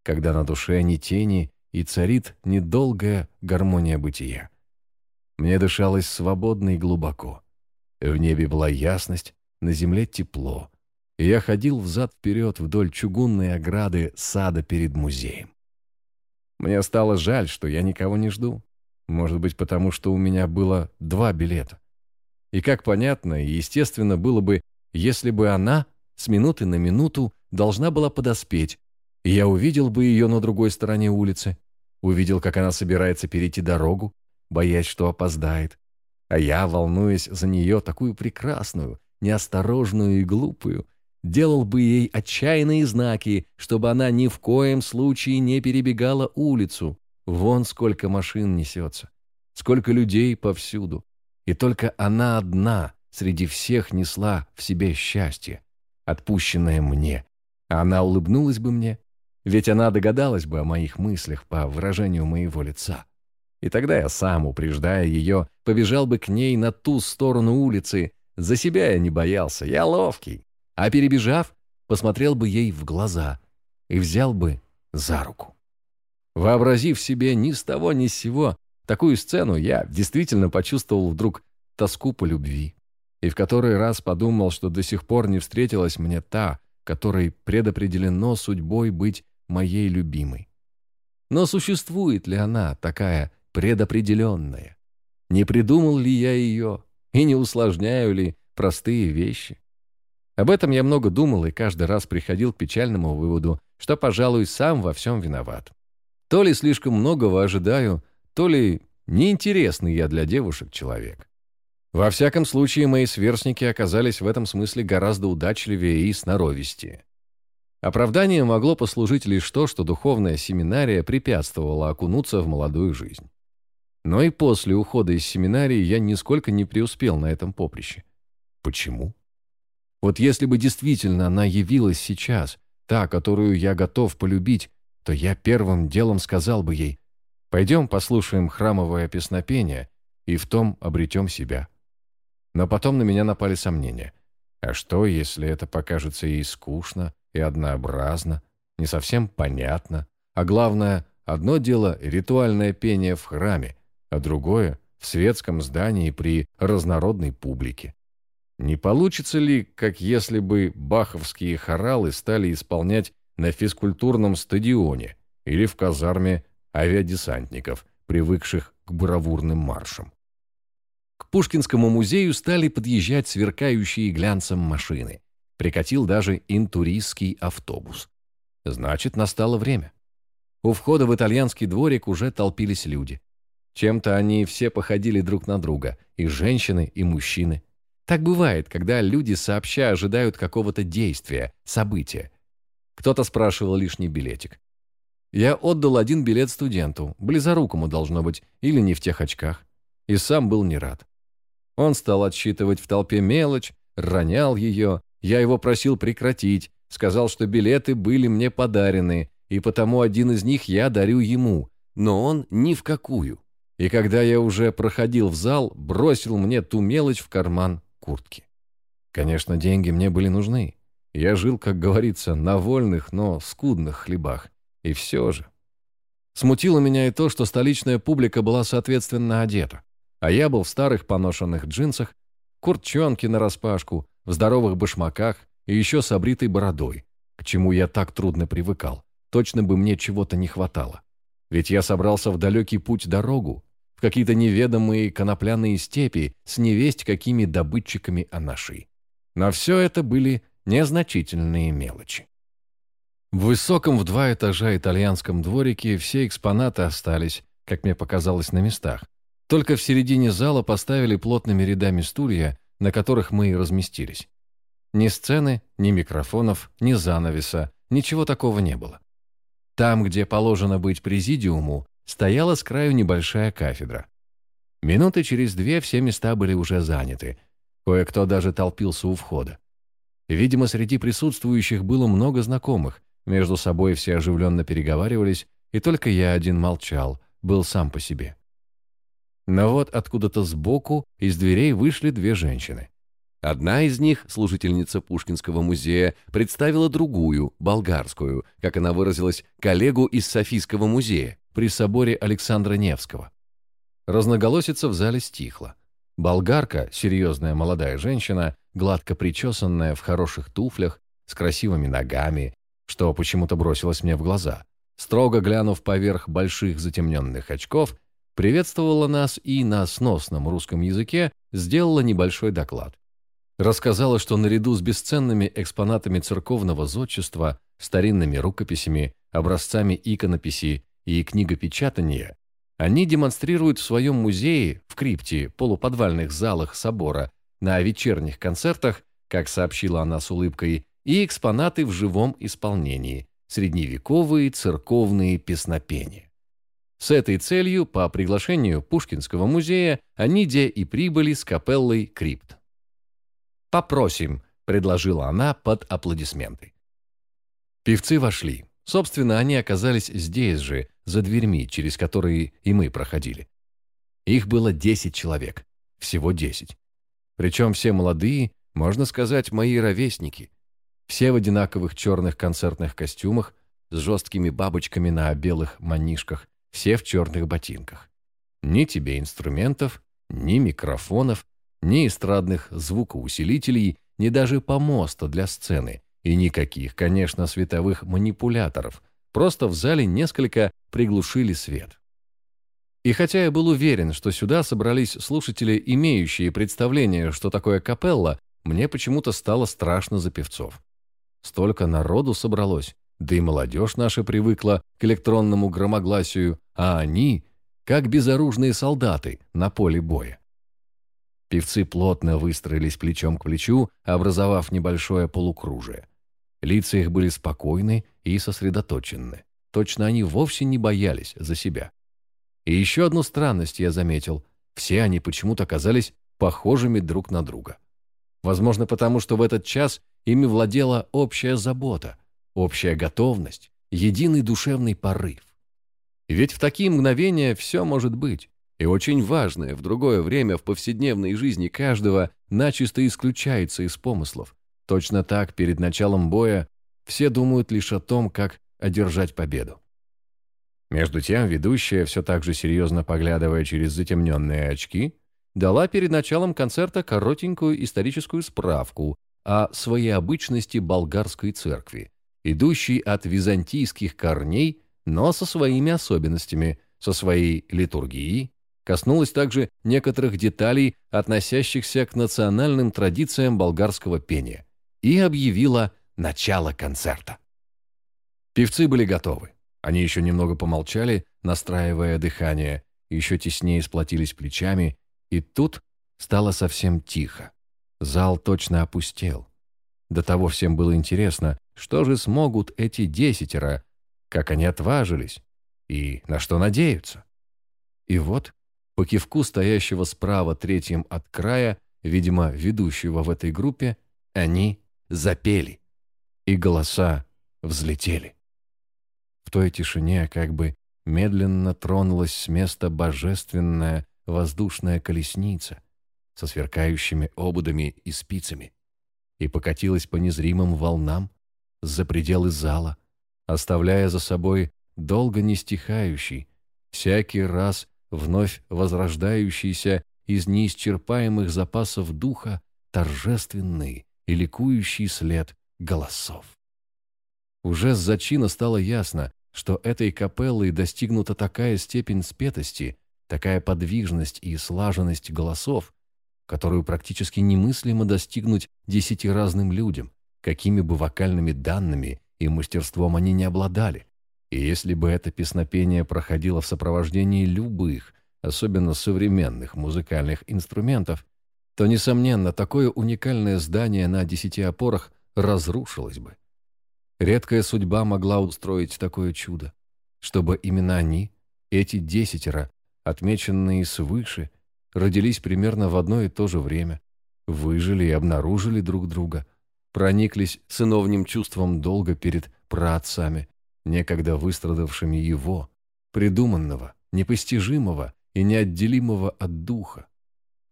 когда на душе ни тени и царит недолгая гармония бытия. Мне дышалось свободно и глубоко. В небе была ясность, на земле тепло, и я ходил взад-вперед вдоль чугунной ограды сада перед музеем. Мне стало жаль, что я никого не жду. Может быть, потому что у меня было два билета. И как понятно и естественно было бы, если бы она с минуты на минуту должна была подоспеть, и я увидел бы ее на другой стороне улицы, увидел, как она собирается перейти дорогу, боясь, что опоздает, а я, волнуясь за нее, такую прекрасную, неосторожную и глупую, делал бы ей отчаянные знаки, чтобы она ни в коем случае не перебегала улицу. Вон сколько машин несется, сколько людей повсюду. И только она одна среди всех несла в себе счастье, отпущенное мне. Она улыбнулась бы мне, ведь она догадалась бы о моих мыслях по выражению моего лица. И тогда я сам, упреждая ее, побежал бы к ней на ту сторону улицы. За себя я не боялся, я ловкий. А перебежав, посмотрел бы ей в глаза и взял бы за руку. Вообразив себе ни с того ни с сего такую сцену, я действительно почувствовал вдруг тоску по любви. И в который раз подумал, что до сих пор не встретилась мне та, которой предопределено судьбой быть моей любимой. Но существует ли она, такая предопределенная? Не придумал ли я ее и не усложняю ли простые вещи? Об этом я много думал и каждый раз приходил к печальному выводу, что, пожалуй, сам во всем виноват. То ли слишком многого ожидаю, то ли неинтересный я для девушек человек. Во всяком случае, мои сверстники оказались в этом смысле гораздо удачливее и сноровистее. Оправдание могло послужить лишь то, что духовная семинария препятствовала окунуться в молодую жизнь. Но и после ухода из семинарии я нисколько не преуспел на этом поприще. Почему? Вот если бы действительно она явилась сейчас, та, которую я готов полюбить, то я первым делом сказал бы ей, «Пойдем послушаем храмовое песнопение и в том обретем себя». Но потом на меня напали сомнения. А что, если это покажется ей скучно и однообразно, не совсем понятно, а главное, одно дело ритуальное пение в храме, а другое — в светском здании при разнородной публике. Не получится ли, как если бы баховские хоралы стали исполнять на физкультурном стадионе или в казарме авиадесантников, привыкших к бравурным маршам? К Пушкинскому музею стали подъезжать сверкающие глянцем машины. Прикатил даже интуристский автобус. Значит, настало время. У входа в итальянский дворик уже толпились люди. Чем-то они все походили друг на друга, и женщины, и мужчины. Так бывает, когда люди сообща ожидают какого-то действия, события. Кто-то спрашивал лишний билетик. Я отдал один билет студенту, близорукому должно быть, или не в тех очках, и сам был не рад. Он стал отсчитывать в толпе мелочь, ронял ее, я его просил прекратить, сказал, что билеты были мне подарены, и потому один из них я дарю ему, но он ни в какую. И когда я уже проходил в зал, бросил мне ту мелочь в карман куртки. Конечно, деньги мне были нужны. Я жил, как говорится, на вольных, но скудных хлебах. И все же. Смутило меня и то, что столичная публика была соответственно одета. А я был в старых поношенных джинсах, куртчонке нараспашку, в здоровых башмаках и еще с обритой бородой, к чему я так трудно привыкал. Точно бы мне чего-то не хватало. Ведь я собрался в далекий путь дорогу, в какие-то неведомые конопляные степи с невесть какими добытчиками анаши. Но все это были незначительные мелочи. В высоком в два этажа итальянском дворике все экспонаты остались, как мне показалось, на местах. Только в середине зала поставили плотными рядами стулья, на которых мы и разместились. Ни сцены, ни микрофонов, ни занавеса, ничего такого не было. Там, где положено быть президиуму, стояла с краю небольшая кафедра. Минуты через две все места были уже заняты. Кое-кто даже толпился у входа. Видимо, среди присутствующих было много знакомых. Между собой все оживленно переговаривались, и только я один молчал, был сам по себе. Но вот откуда-то сбоку из дверей вышли две женщины. Одна из них, служительница Пушкинского музея, представила другую, болгарскую, как она выразилась, коллегу из Софийского музея при соборе Александра Невского. Разноголосица в зале стихла. Болгарка, серьезная молодая женщина, гладко причесанная в хороших туфлях, с красивыми ногами, что почему-то бросилось мне в глаза, строго глянув поверх больших затемненных очков, приветствовала нас и на сносном русском языке сделала небольшой доклад рассказала, что наряду с бесценными экспонатами церковного зодчества, старинными рукописями, образцами иконописи и книгопечатания, они демонстрируют в своем музее в крипте полуподвальных залах собора на вечерних концертах, как сообщила она с улыбкой, и экспонаты в живом исполнении, средневековые церковные песнопения. С этой целью, по приглашению Пушкинского музея, они де и прибыли с капеллой Крипт. «Попросим», — предложила она под аплодисменты. Певцы вошли. Собственно, они оказались здесь же, за дверьми, через которые и мы проходили. Их было десять человек. Всего десять. Причем все молодые, можно сказать, мои ровесники. Все в одинаковых черных концертных костюмах, с жесткими бабочками на белых манишках, все в черных ботинках. Ни тебе инструментов, ни микрофонов, ни эстрадных звукоусилителей, ни даже помоста для сцены, и никаких, конечно, световых манипуляторов, просто в зале несколько приглушили свет. И хотя я был уверен, что сюда собрались слушатели, имеющие представление, что такое капелла, мне почему-то стало страшно за певцов. Столько народу собралось, да и молодежь наша привыкла к электронному громогласию, а они, как безоружные солдаты на поле боя. Певцы плотно выстроились плечом к плечу, образовав небольшое полукружие. Лица их были спокойны и сосредоточены. Точно они вовсе не боялись за себя. И еще одну странность я заметил. Все они почему-то казались похожими друг на друга. Возможно, потому что в этот час ими владела общая забота, общая готовность, единый душевный порыв. Ведь в такие мгновения все может быть и очень важное в другое время в повседневной жизни каждого начисто исключается из помыслов. Точно так, перед началом боя, все думают лишь о том, как одержать победу. Между тем, ведущая, все так же серьезно поглядывая через затемненные очки, дала перед началом концерта коротенькую историческую справку о своеобычности болгарской церкви, идущей от византийских корней, но со своими особенностями, со своей литургией, Коснулась также некоторых деталей, относящихся к национальным традициям болгарского пения, и объявила начало концерта. Певцы были готовы. Они еще немного помолчали, настраивая дыхание, еще теснее сплотились плечами, и тут стало совсем тихо. Зал точно опустел. До того всем было интересно, что же смогут эти десятеро, как они отважились и на что надеются. И вот по кивку стоящего справа третьим от края, видимо, ведущего в этой группе, они запели. И голоса взлетели. В той тишине как бы медленно тронулась с места божественная воздушная колесница со сверкающими ободами и спицами и покатилась по незримым волнам за пределы зала, оставляя за собой долго не стихающий, всякий раз вновь возрождающийся из неисчерпаемых запасов духа торжественный и ликующий след голосов. Уже с зачина стало ясно, что этой капеллой достигнута такая степень спетости, такая подвижность и слаженность голосов, которую практически немыслимо достигнуть десяти разным людям, какими бы вокальными данными и мастерством они не обладали. И если бы это песнопение проходило в сопровождении любых, особенно современных музыкальных инструментов, то, несомненно, такое уникальное здание на десяти опорах разрушилось бы. Редкая судьба могла устроить такое чудо, чтобы именно они, эти десятеро, отмеченные свыше, родились примерно в одно и то же время, выжили и обнаружили друг друга, прониклись сыновним чувством долга перед праотцами, некогда выстрадавшими его, придуманного, непостижимого и неотделимого от духа.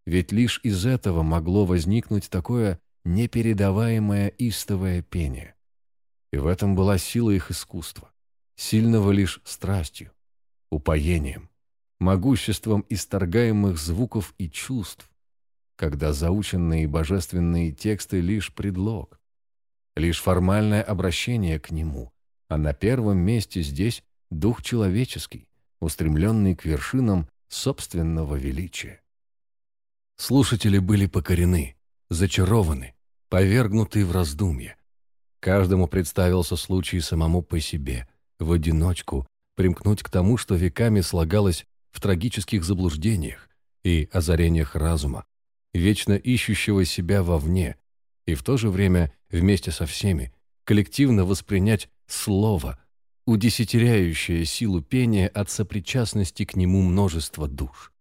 Ведь лишь из этого могло возникнуть такое непередаваемое истовое пение. И в этом была сила их искусства, сильного лишь страстью, упоением, могуществом исторгаемых звуков и чувств, когда заученные божественные тексты лишь предлог, лишь формальное обращение к нему, а на первом месте здесь дух человеческий, устремленный к вершинам собственного величия. Слушатели были покорены, зачарованы, повергнуты в раздумье. Каждому представился случай самому по себе, в одиночку, примкнуть к тому, что веками слагалось в трагических заблуждениях и озарениях разума, вечно ищущего себя вовне, и в то же время вместе со всеми коллективно воспринять слово, удесятеряющее силу пения от сопричастности к нему множества душ.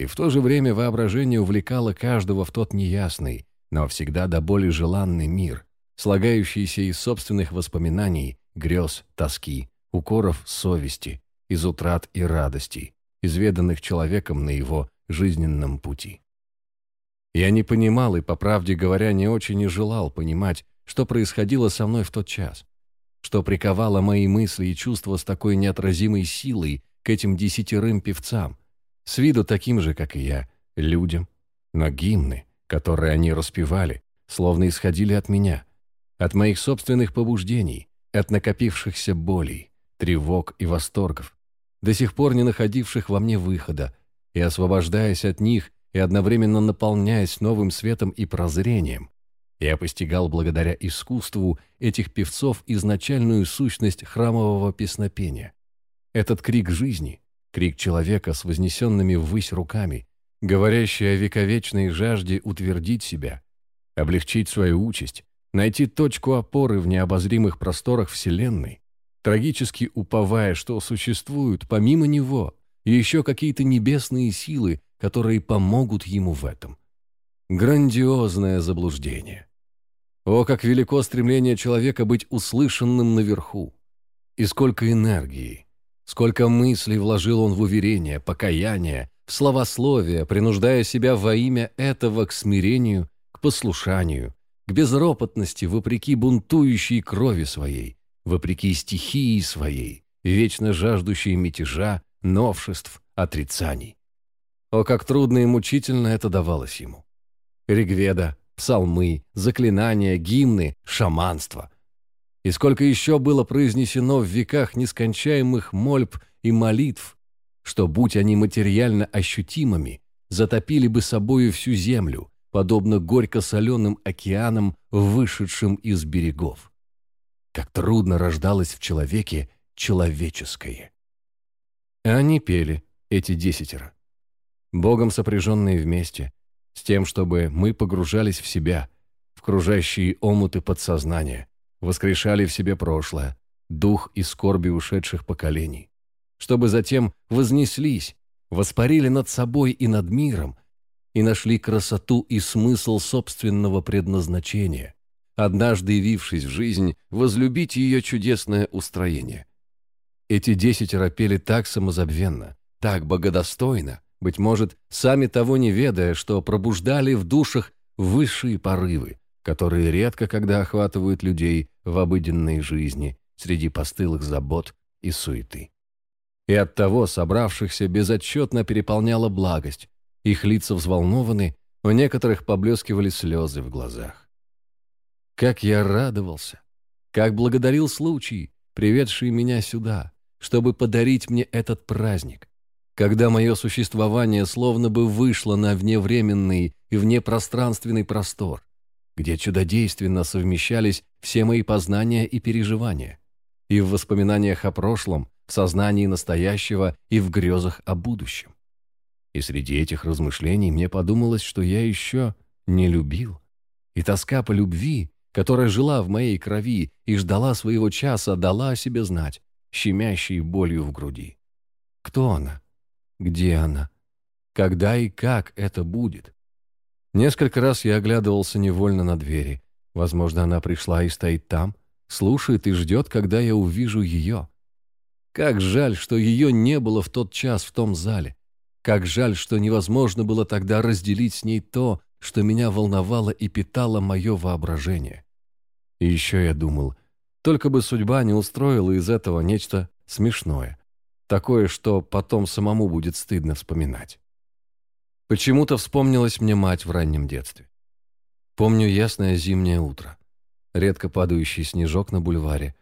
И в то же время воображение увлекало каждого в тот неясный, но всегда до боли желанный мир, слагающийся из собственных воспоминаний, грез, тоски, укоров совести, из утрат и радостей, изведанных человеком на его жизненном пути. Я не понимал и, по правде говоря, не очень и желал понимать, что происходило со мной в тот час, что приковало мои мысли и чувства с такой неотразимой силой к этим десятерым певцам, с виду таким же, как и я, людям, но гимны, которые они распевали, словно исходили от меня, от моих собственных побуждений, от накопившихся болей, тревог и восторгов, до сих пор не находивших во мне выхода, и освобождаясь от них и одновременно наполняясь новым светом и прозрением, я постигал благодаря искусству этих певцов изначальную сущность храмового песнопения. Этот крик жизни, крик человека с вознесенными ввысь руками, говорящий о вековечной жажде утвердить себя, облегчить свою участь, найти точку опоры в необозримых просторах Вселенной, трагически уповая, что существуют помимо него еще какие-то небесные силы, которые помогут ему в этом. Грандиозное заблуждение. О, как велико стремление человека быть услышанным наверху! И сколько энергии, сколько мыслей вложил он в уверение, покаяние, в словословие, принуждая себя во имя этого к смирению, к послушанию, к безропотности вопреки бунтующей крови своей, вопреки стихии своей, вечно жаждущей мятежа, новшеств, отрицаний. О, как трудно и мучительно это давалось ему. Ригведа, псалмы, заклинания, гимны, шаманство. И сколько еще было произнесено в веках нескончаемых мольб и молитв, что, будь они материально ощутимыми, затопили бы собою всю землю, подобно горько-соленым океанам, вышедшим из берегов. Как трудно рождалось в человеке человеческое. И они пели, эти десятеро. Богом сопряженные вместе, с тем, чтобы мы погружались в себя, в кружащие омуты подсознания, воскрешали в себе прошлое, дух и скорби ушедших поколений, чтобы затем вознеслись, воспарили над собой и над миром, и нашли красоту и смысл собственного предназначения, однажды явившись в жизнь, возлюбить ее чудесное устроение. Эти десятеро пели так самозабвенно, так богодостойно, быть может, сами того не ведая, что пробуждали в душах высшие порывы, которые редко когда охватывают людей в обыденной жизни среди постылых забот и суеты. И оттого собравшихся безотчетно переполняла благость, их лица взволнованы, у некоторых поблескивали слезы в глазах. Как я радовался, как благодарил случай, приведший меня сюда, чтобы подарить мне этот праздник, когда мое существование словно бы вышло на вневременный и внепространственный простор, где чудодейственно совмещались все мои познания и переживания, и в воспоминаниях о прошлом, в сознании настоящего и в грезах о будущем. И среди этих размышлений мне подумалось, что я еще не любил. И тоска по любви, которая жила в моей крови и ждала своего часа, дала о себе знать, щемящей болью в груди. Кто она? Где она? Когда и как это будет? Несколько раз я оглядывался невольно на двери. Возможно, она пришла и стоит там, слушает и ждет, когда я увижу ее. Как жаль, что ее не было в тот час в том зале. Как жаль, что невозможно было тогда разделить с ней то, что меня волновало и питало мое воображение. И еще я думал, только бы судьба не устроила из этого нечто смешное, такое, что потом самому будет стыдно вспоминать. Почему-то вспомнилась мне мать в раннем детстве. Помню ясное зимнее утро, редко падающий снежок на бульваре.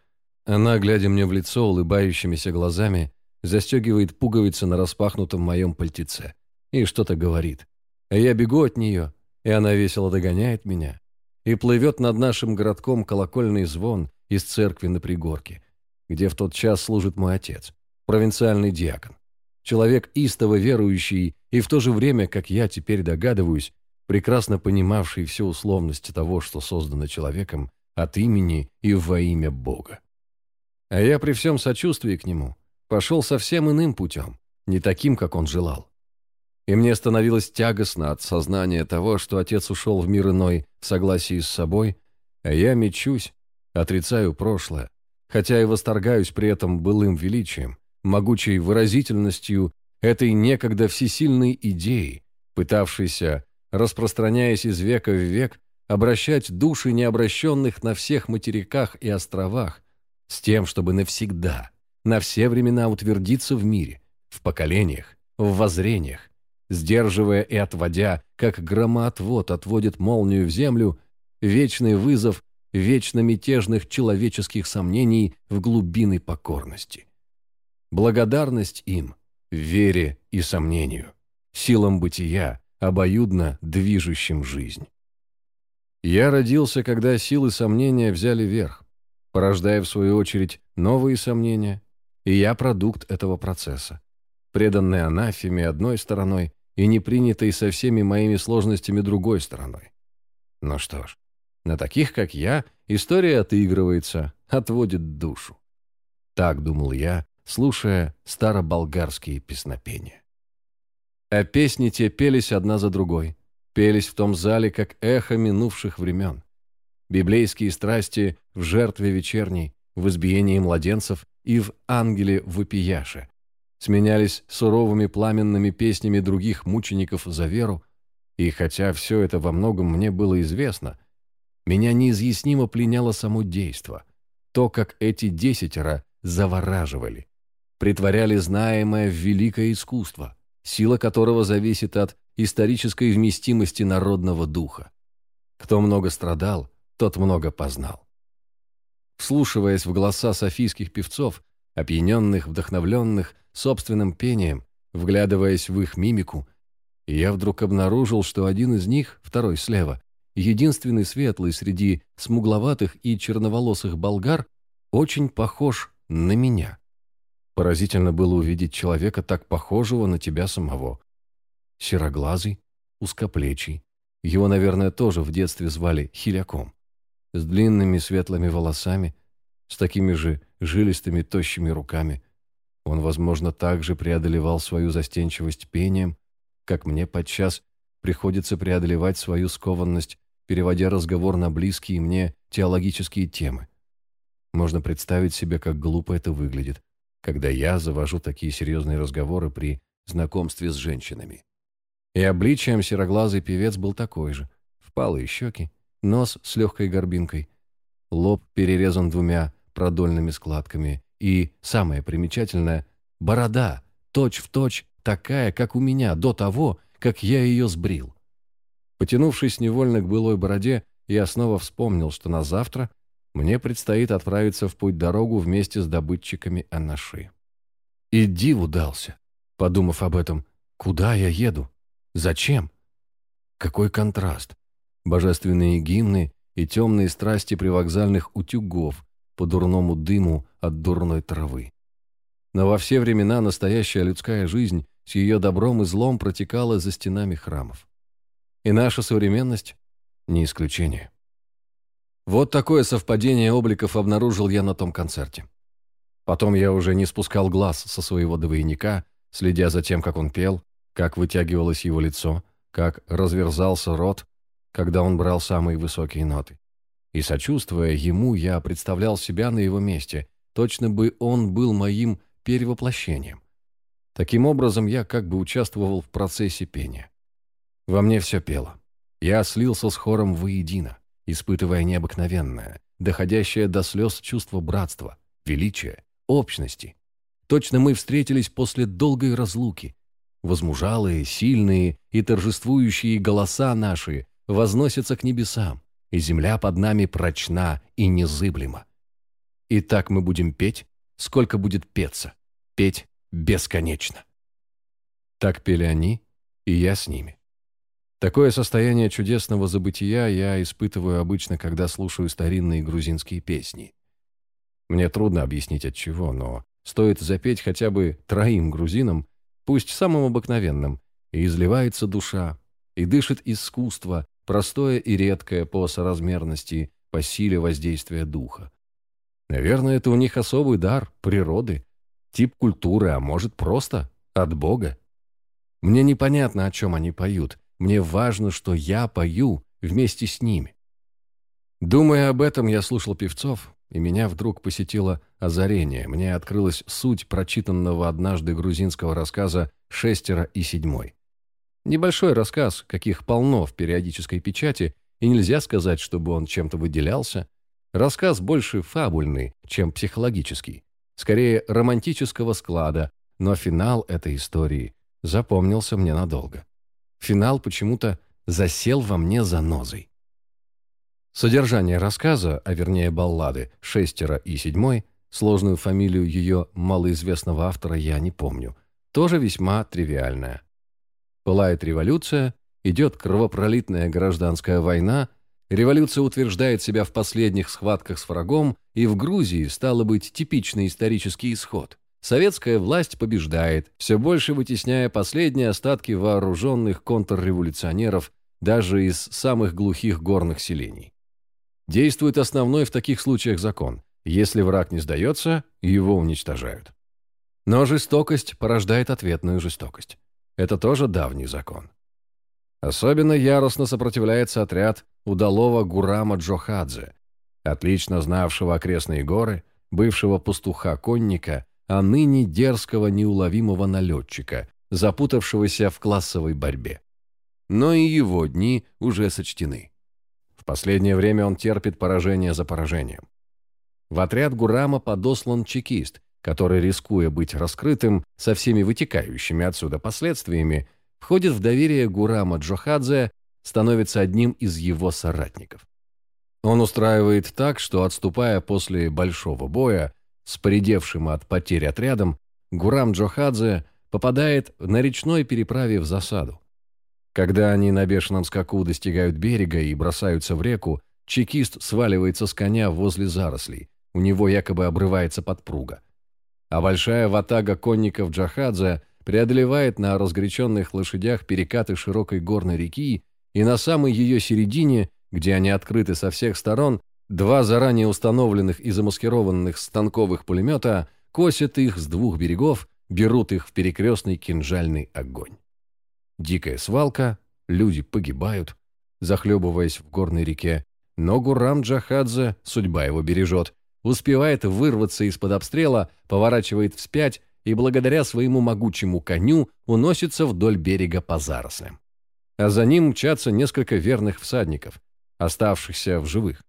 Она, глядя мне в лицо улыбающимися глазами, застегивает пуговицы на распахнутом моем пальтеце и что-то говорит. А я бегу от нее, и она весело догоняет меня. И плывет над нашим городком колокольный звон из церкви на пригорке, где в тот час служит мой отец, провинциальный диакон. Человек истово верующий и в то же время, как я теперь догадываюсь, прекрасно понимавший всю условность того, что создано человеком от имени и во имя Бога. А я при всем сочувствии к нему пошел совсем иным путем, не таким, как он желал. И мне становилось тягостно от сознания того, что отец ушел в мир иной в согласии с собой, а я мечусь, отрицаю прошлое, хотя и восторгаюсь при этом былым величием, могучей выразительностью этой некогда всесильной идеи, пытавшейся, распространяясь из века в век, обращать души необращенных на всех материках и островах, с тем, чтобы навсегда, на все времена утвердиться в мире, в поколениях, в воззрениях, сдерживая и отводя, как громоотвод отводит молнию в землю, вечный вызов вечно мятежных человеческих сомнений в глубины покорности. Благодарность им, вере и сомнению, силам бытия, обоюдно движущим жизнь. Я родился, когда силы сомнения взяли верх, порождая в свою очередь новые сомнения, и я продукт этого процесса, преданный анафеме одной стороной и не принятый со всеми моими сложностями другой стороной. Ну что ж, на таких, как я, история отыгрывается, отводит душу. Так думал я, слушая староболгарские песнопения. А песни те пелись одна за другой, пелись в том зале, как эхо минувших времен. Библейские страсти в жертве вечерней, в избиении младенцев и в ангеле вопияше сменялись суровыми пламенными песнями других мучеников за веру, и хотя все это во многом мне было известно – меня неизъяснимо пленяло само действо. То, как эти десятеро завораживали. Притворяли знаемое в великое искусство, сила которого зависит от исторической вместимости народного духа. Кто много страдал, тот много познал. Вслушиваясь в голоса софийских певцов, опьяненных, вдохновленных собственным пением, вглядываясь в их мимику, я вдруг обнаружил, что один из них, второй слева, единственный светлый среди смугловатых и черноволосых болгар, очень похож на меня. Поразительно было увидеть человека, так похожего на тебя самого. Сероглазый, узкоплечий. Его, наверное, тоже в детстве звали Хиляком. С длинными светлыми волосами, с такими же жилистыми тощими руками. Он, возможно, также преодолевал свою застенчивость пением, как мне подчас приходится преодолевать свою скованность переводя разговор на близкие мне теологические темы. Можно представить себе, как глупо это выглядит, когда я завожу такие серьезные разговоры при знакомстве с женщинами. И обличием сероглазый певец был такой же. Впалые щеки, нос с легкой горбинкой, лоб перерезан двумя продольными складками и, самое примечательное, борода, точь-в-точь точь такая, как у меня, до того, как я ее сбрил. Потянувшись невольно к былой бороде, я снова вспомнил, что на завтра мне предстоит отправиться в путь-дорогу вместе с добытчиками Анаши. И диву дался, подумав об этом, куда я еду, зачем? Какой контраст! Божественные гимны и темные страсти привокзальных утюгов по дурному дыму от дурной травы. Но во все времена настоящая людская жизнь с ее добром и злом протекала за стенами храмов. И наша современность – не исключение. Вот такое совпадение обликов обнаружил я на том концерте. Потом я уже не спускал глаз со своего двойника, следя за тем, как он пел, как вытягивалось его лицо, как разверзался рот, когда он брал самые высокие ноты. И, сочувствуя ему, я представлял себя на его месте, точно бы он был моим перевоплощением. Таким образом, я как бы участвовал в процессе пения. Во мне все пело. Я слился с хором воедино, испытывая необыкновенное, доходящее до слез чувство братства, величия, общности. Точно мы встретились после долгой разлуки. Возмужалые, сильные и торжествующие голоса наши возносятся к небесам, и земля под нами прочна и незыблема. И так мы будем петь, сколько будет петься, петь бесконечно. Так пели они, и я с ними. Такое состояние чудесного забытия я испытываю обычно, когда слушаю старинные грузинские песни. Мне трудно объяснить от чего, но стоит запеть хотя бы троим грузинам, пусть самым обыкновенным, и изливается душа, и дышит искусство, простое и редкое по соразмерности, по силе воздействия духа. Наверное, это у них особый дар природы, тип культуры, а может просто от Бога. Мне непонятно, о чем они поют. Мне важно, что я пою вместе с ними. Думая об этом, я слушал певцов, и меня вдруг посетило озарение. Мне открылась суть прочитанного однажды грузинского рассказа «Шестеро и седьмой». Небольшой рассказ, каких полно в периодической печати, и нельзя сказать, чтобы он чем-то выделялся. Рассказ больше фабульный, чем психологический. Скорее, романтического склада, но финал этой истории запомнился мне надолго. Финал почему-то засел во мне занозой. Содержание рассказа, а вернее баллады «Шестеро» и «Седьмой», сложную фамилию ее малоизвестного автора я не помню, тоже весьма тривиальное. Пылает революция, идет кровопролитная гражданская война, революция утверждает себя в последних схватках с врагом, и в Грузии стало быть типичный исторический исход. Советская власть побеждает, все больше вытесняя последние остатки вооруженных контрреволюционеров даже из самых глухих горных селений. Действует основной в таких случаях закон. Если враг не сдается, его уничтожают. Но жестокость порождает ответную жестокость. Это тоже давний закон. Особенно яростно сопротивляется отряд удалого Гурама Джохадзе, отлично знавшего окрестные горы, бывшего пастуха-конника, а ныне дерзкого неуловимого налетчика, запутавшегося в классовой борьбе. Но и его дни уже сочтены последнее время он терпит поражение за поражением. В отряд Гурама подослан чекист, который, рискуя быть раскрытым со всеми вытекающими отсюда последствиями, входит в доверие Гурама Джохадзе, становится одним из его соратников. Он устраивает так, что, отступая после большого боя с поредевшим от потерь отрядом, Гурам Джохадзе попадает на речной переправе в засаду. Когда они на бешеном скаку достигают берега и бросаются в реку, чекист сваливается с коня возле зарослей. У него якобы обрывается подпруга. А большая ватага конников Джахадзе преодолевает на разгоряченных лошадях перекаты широкой горной реки, и на самой ее середине, где они открыты со всех сторон, два заранее установленных и замаскированных станковых пулемета косят их с двух берегов, берут их в перекрестный кинжальный огонь. Дикая свалка, люди погибают, захлебываясь в горной реке, но Гурам Джахадзе, судьба его бережет, успевает вырваться из-под обстрела, поворачивает вспять и благодаря своему могучему коню уносится вдоль берега по зарослям. А за ним мчатся несколько верных всадников, оставшихся в живых.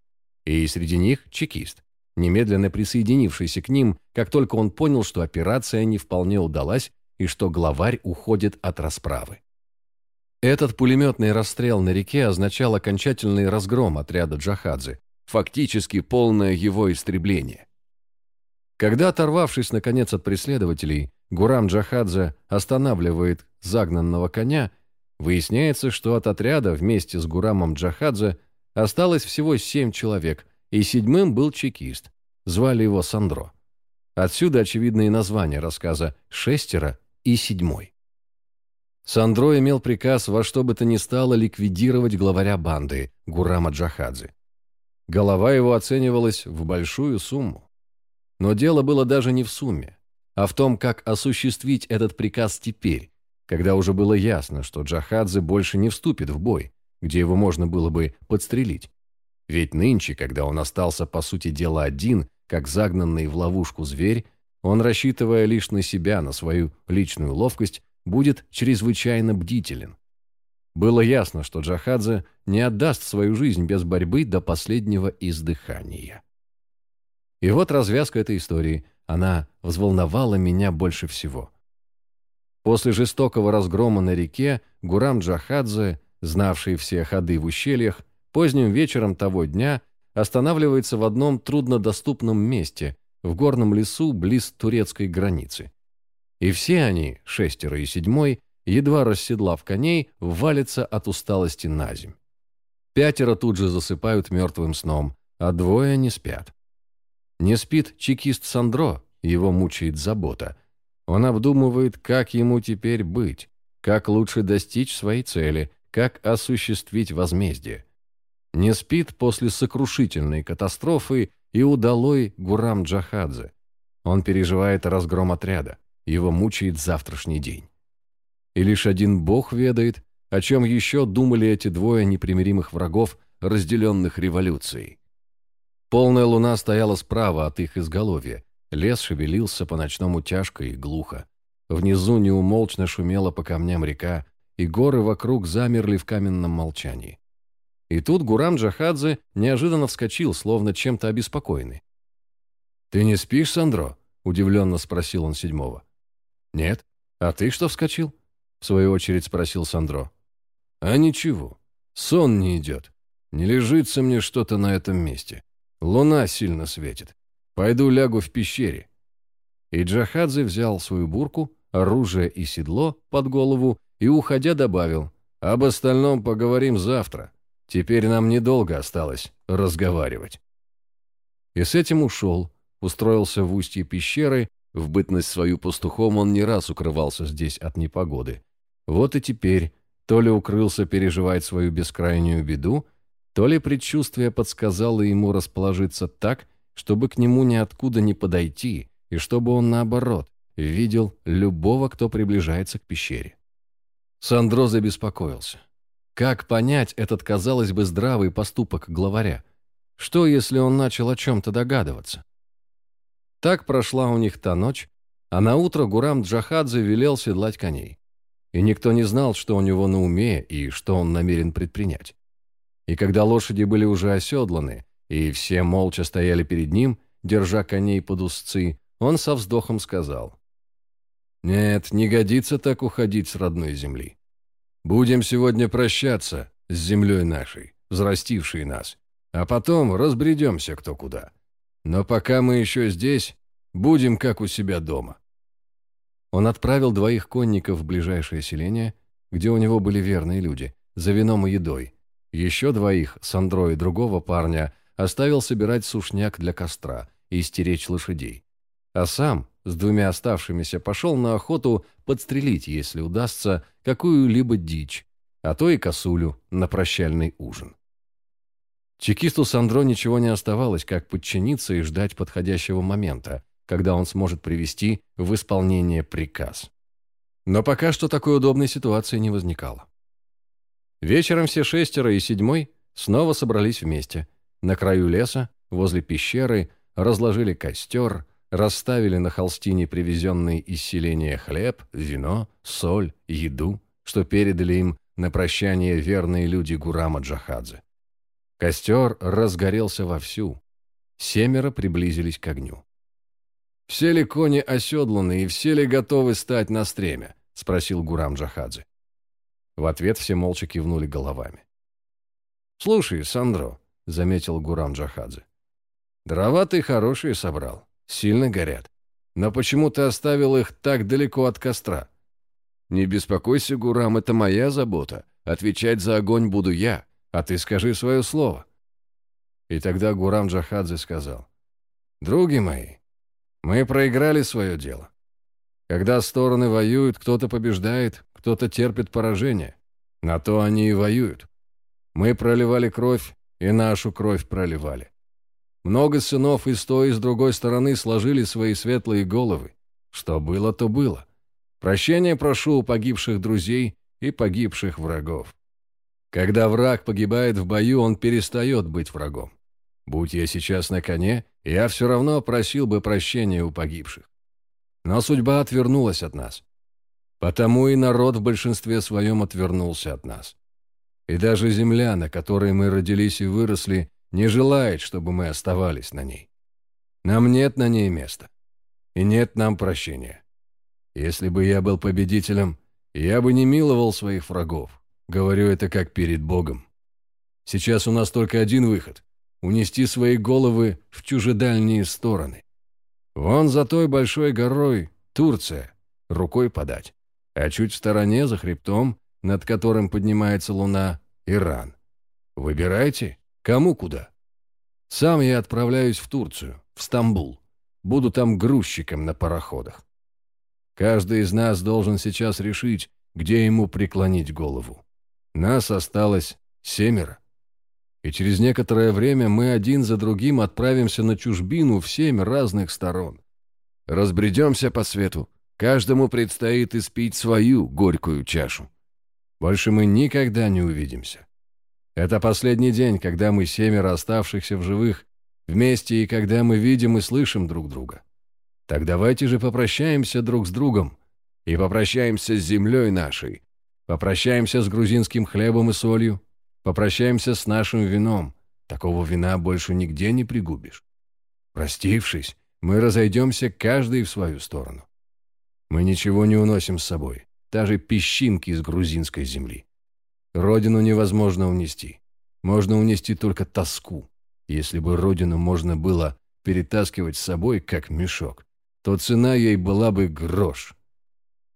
И среди них чекист, немедленно присоединившийся к ним, как только он понял, что операция не вполне удалась и что главарь уходит от расправы. Этот пулеметный расстрел на реке означал окончательный разгром отряда Джахадзе, фактически полное его истребление. Когда, оторвавшись наконец от преследователей, Гурам Джахадзе останавливает загнанного коня, выясняется, что от отряда вместе с Гурамом Джахадзе осталось всего семь человек, и седьмым был чекист. Звали его Сандро. Отсюда очевидные названия рассказа «Шестеро» и «Седьмой». Сандро имел приказ во что бы то ни стало ликвидировать главаря банды Гурама Джахадзе. Голова его оценивалась в большую сумму. Но дело было даже не в сумме, а в том, как осуществить этот приказ теперь, когда уже было ясно, что Джахадзе больше не вступит в бой, где его можно было бы подстрелить. Ведь нынче, когда он остался, по сути дела, один, как загнанный в ловушку зверь, он, рассчитывая лишь на себя, на свою личную ловкость, будет чрезвычайно бдителен. Было ясно, что Джахадзе не отдаст свою жизнь без борьбы до последнего издыхания. И вот развязка этой истории, она взволновала меня больше всего. После жестокого разгрома на реке Гурам Джахадзе, знавший все ходы в ущельях, поздним вечером того дня останавливается в одном труднодоступном месте, в горном лесу близ турецкой границы. И все они, шестеро и седьмой, едва расседлав коней, валятся от усталости на земь. Пятеро тут же засыпают мертвым сном, а двое не спят. Не спит чекист Сандро, его мучает забота. Он обдумывает, как ему теперь быть, как лучше достичь своей цели, как осуществить возмездие. Не спит после сокрушительной катастрофы и удалой Гурам Джахадзе. Он переживает разгром отряда, его мучает завтрашний день. И лишь один бог ведает, о чем еще думали эти двое непримиримых врагов, разделенных революцией. Полная луна стояла справа от их изголовья, лес шевелился по-ночному тяжко и глухо. Внизу неумолчно шумела по камням река, и горы вокруг замерли в каменном молчании. И тут Гурам Джахадзе неожиданно вскочил, словно чем-то обеспокоенный. «Ты не спишь, Сандро?» – удивленно спросил он седьмого. «Нет. А ты что вскочил?» В свою очередь спросил Сандро. «А ничего. Сон не идет. Не лежится мне что-то на этом месте. Луна сильно светит. Пойду лягу в пещере». И Джахадзе взял свою бурку, оружие и седло под голову и, уходя, добавил, «Об остальном поговорим завтра. Теперь нам недолго осталось разговаривать». И с этим ушел, устроился в устье пещеры, в бытность свою пастухом он не раз укрывался здесь от непогоды. Вот и теперь то ли укрылся переживать свою бескрайнюю беду, то ли предчувствие подсказало ему расположиться так, чтобы к нему ниоткуда не подойти, и чтобы он, наоборот, видел любого, кто приближается к пещере. Сандро забеспокоился. Как понять этот, казалось бы, здравый поступок главаря? Что, если он начал о чем-то догадываться? Так прошла у них та ночь, а на утро Гурам Джахадзе велел седлать коней и никто не знал, что у него на уме и что он намерен предпринять. И когда лошади были уже оседланы, и все молча стояли перед ним, держа коней под узцы, он со вздохом сказал, «Нет, не годится так уходить с родной земли. Будем сегодня прощаться с землей нашей, взрастившей нас, а потом разбредемся кто куда. Но пока мы еще здесь, будем как у себя дома. Он отправил двоих конников в ближайшее селение, где у него были верные люди, за вином и едой. Еще двоих, Сандро и другого парня, оставил собирать сушняк для костра и стеречь лошадей. А сам с двумя оставшимися пошел на охоту подстрелить, если удастся, какую-либо дичь, а то и косулю на прощальный ужин. Чекисту Сандро ничего не оставалось, как подчиниться и ждать подходящего момента, когда он сможет привести в исполнение приказ. Но пока что такой удобной ситуации не возникало. Вечером все шестеро и седьмой снова собрались вместе. На краю леса, возле пещеры, разложили костер, расставили на холстине привезенный из селения хлеб, вино, соль, еду, что передали им на прощание верные люди Гурама Джахадзе. Костер разгорелся вовсю. Семеро приблизились к огню. «Все ли кони оседланы и все ли готовы стать на стремя?» — спросил Гурам Джахадзе. В ответ все молча кивнули головами. «Слушай, Сандро», — заметил Гурам Джахадзе, — «дрова ты хорошие собрал, сильно горят. Но почему ты оставил их так далеко от костра?» «Не беспокойся, Гурам, это моя забота. Отвечать за огонь буду я, а ты скажи свое слово». И тогда Гурам Джахадзе сказал, «Други мои, мы проиграли свое дело. Когда стороны воюют, кто-то побеждает, кто-то терпит поражение. На то они и воюют. Мы проливали кровь, и нашу кровь проливали. Много сынов и с той, и с другой стороны сложили свои светлые головы. Что было, то было. Прощения прошу у погибших друзей и погибших врагов. Когда враг погибает в бою, он перестает быть врагом. Будь я сейчас на коне, я все равно просил бы прощения у погибших. Но судьба отвернулась от нас. Потому и народ в большинстве своем отвернулся от нас. И даже земля, на которой мы родились и выросли, не желает, чтобы мы оставались на ней. Нам нет на ней места. И нет нам прощения. Если бы я был победителем, я бы не миловал своих врагов. Говорю это как перед Богом. Сейчас у нас только один выход — унести свои головы в чужедальние стороны. Вон за той большой горой Турция, рукой подать а чуть в стороне, за хребтом, над которым поднимается луна, Иран. Выбирайте, кому куда. Сам я отправляюсь в Турцию, в Стамбул. Буду там грузчиком на пароходах. Каждый из нас должен сейчас решить, где ему преклонить голову. Нас осталось семеро. И через некоторое время мы один за другим отправимся на чужбину в семь разных сторон. Разбредемся по свету, Каждому предстоит испить свою горькую чашу. Больше мы никогда не увидимся. Это последний день, когда мы семеро оставшихся в живых вместе и когда мы видим и слышим друг друга. Так давайте же попрощаемся друг с другом и попрощаемся с землей нашей, попрощаемся с грузинским хлебом и солью, попрощаемся с нашим вином. Такого вина больше нигде не пригубишь. Простившись, мы разойдемся каждый в свою сторону. Мы ничего не уносим с собой, даже песчинки из грузинской земли. Родину невозможно унести. Можно унести только тоску. Если бы родину можно было перетаскивать с собой, как мешок, то цена ей была бы грош.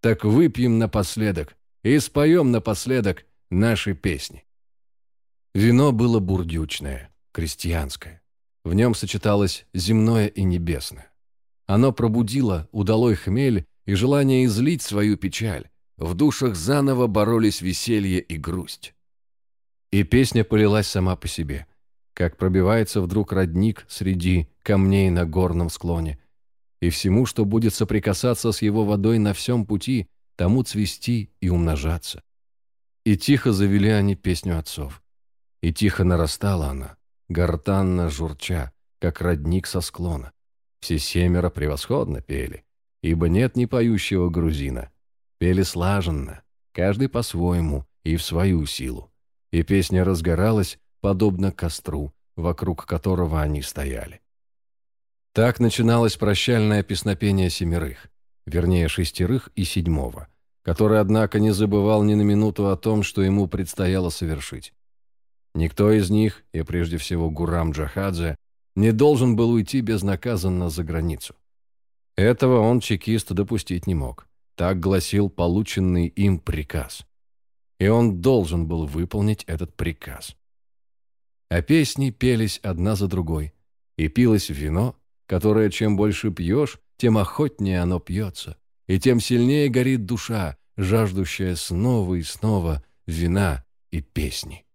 Так выпьем напоследок и споем напоследок наши песни. Вино было бурдючное, крестьянское. В нем сочеталось земное и небесное. Оно пробудило удалой хмель и желание излить свою печаль. В душах заново боролись веселье и грусть. И песня полилась сама по себе, как пробивается вдруг родник среди камней на горном склоне, и всему, что будет соприкасаться с его водой на всем пути, тому цвести и умножаться. И тихо завели они песню отцов. И тихо нарастала она, гортанно журча, как родник со склона. Все семеро превосходно пели ибо нет ни поющего грузина. Пели слаженно, каждый по-своему и в свою силу. И песня разгоралась, подобно костру, вокруг которого они стояли. Так начиналось прощальное песнопение семерых, вернее шестерых и седьмого, который, однако, не забывал ни на минуту о том, что ему предстояло совершить. Никто из них, и прежде всего Гурам Джахадзе, не должен был уйти безнаказанно за границу. Этого он, чекист, допустить не мог. Так гласил полученный им приказ. И он должен был выполнить этот приказ. А песни пелись одна за другой. И пилось вино, которое чем больше пьешь, тем охотнее оно пьется. И тем сильнее горит душа, жаждущая снова и снова вина и песни.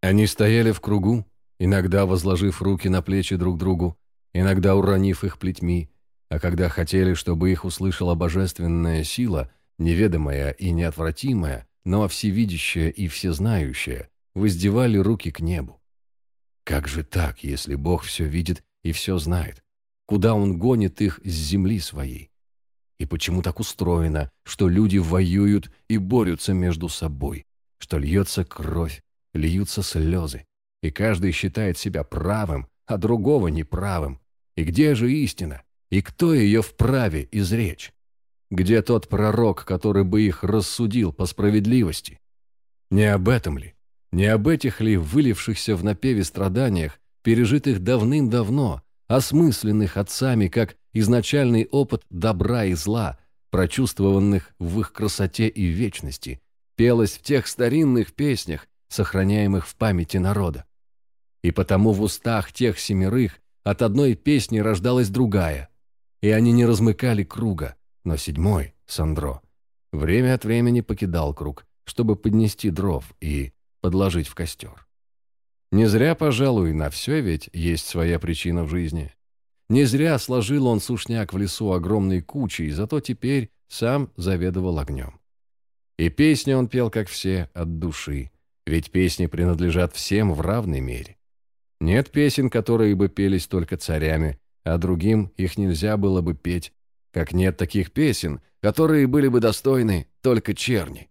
Они стояли в кругу, иногда возложив руки на плечи друг другу, иногда уронив их плетьми, а когда хотели, чтобы их услышала божественная сила, неведомая и неотвратимая, но всевидящая и всезнающая, воздевали руки к небу. Как же так, если Бог все видит и все знает? Куда Он гонит их с земли своей? И почему так устроено, что люди воюют и борются между собой, что льется кровь, льются слезы, и каждый считает себя правым, а другого неправым? И где же истина? И кто ее вправе изречь? Где тот пророк, который бы их рассудил по справедливости? Не об этом ли? Не об этих ли вылившихся в напеве страданиях, пережитых давным-давно, осмысленных отцами как изначальный опыт добра и зла, прочувствованных в их красоте и вечности, пелось в тех старинных песнях, сохраняемых в памяти народа. И потому в устах тех семерых от одной песни рождалась другая – и они не размыкали круга, но седьмой, Сандро, Время от времени покидал круг, чтобы поднести дров и подложить в костер. Не зря, пожалуй, на все ведь есть своя причина в жизни. Не зря сложил он сушняк в лесу огромной кучей, зато теперь сам заведовал огнем. И песни он пел, как все, от души, ведь песни принадлежат всем в равной мере. Нет песен, которые бы пелись только царями, а другим их нельзя было бы петь, как нет таких песен, которые были бы достойны только черни.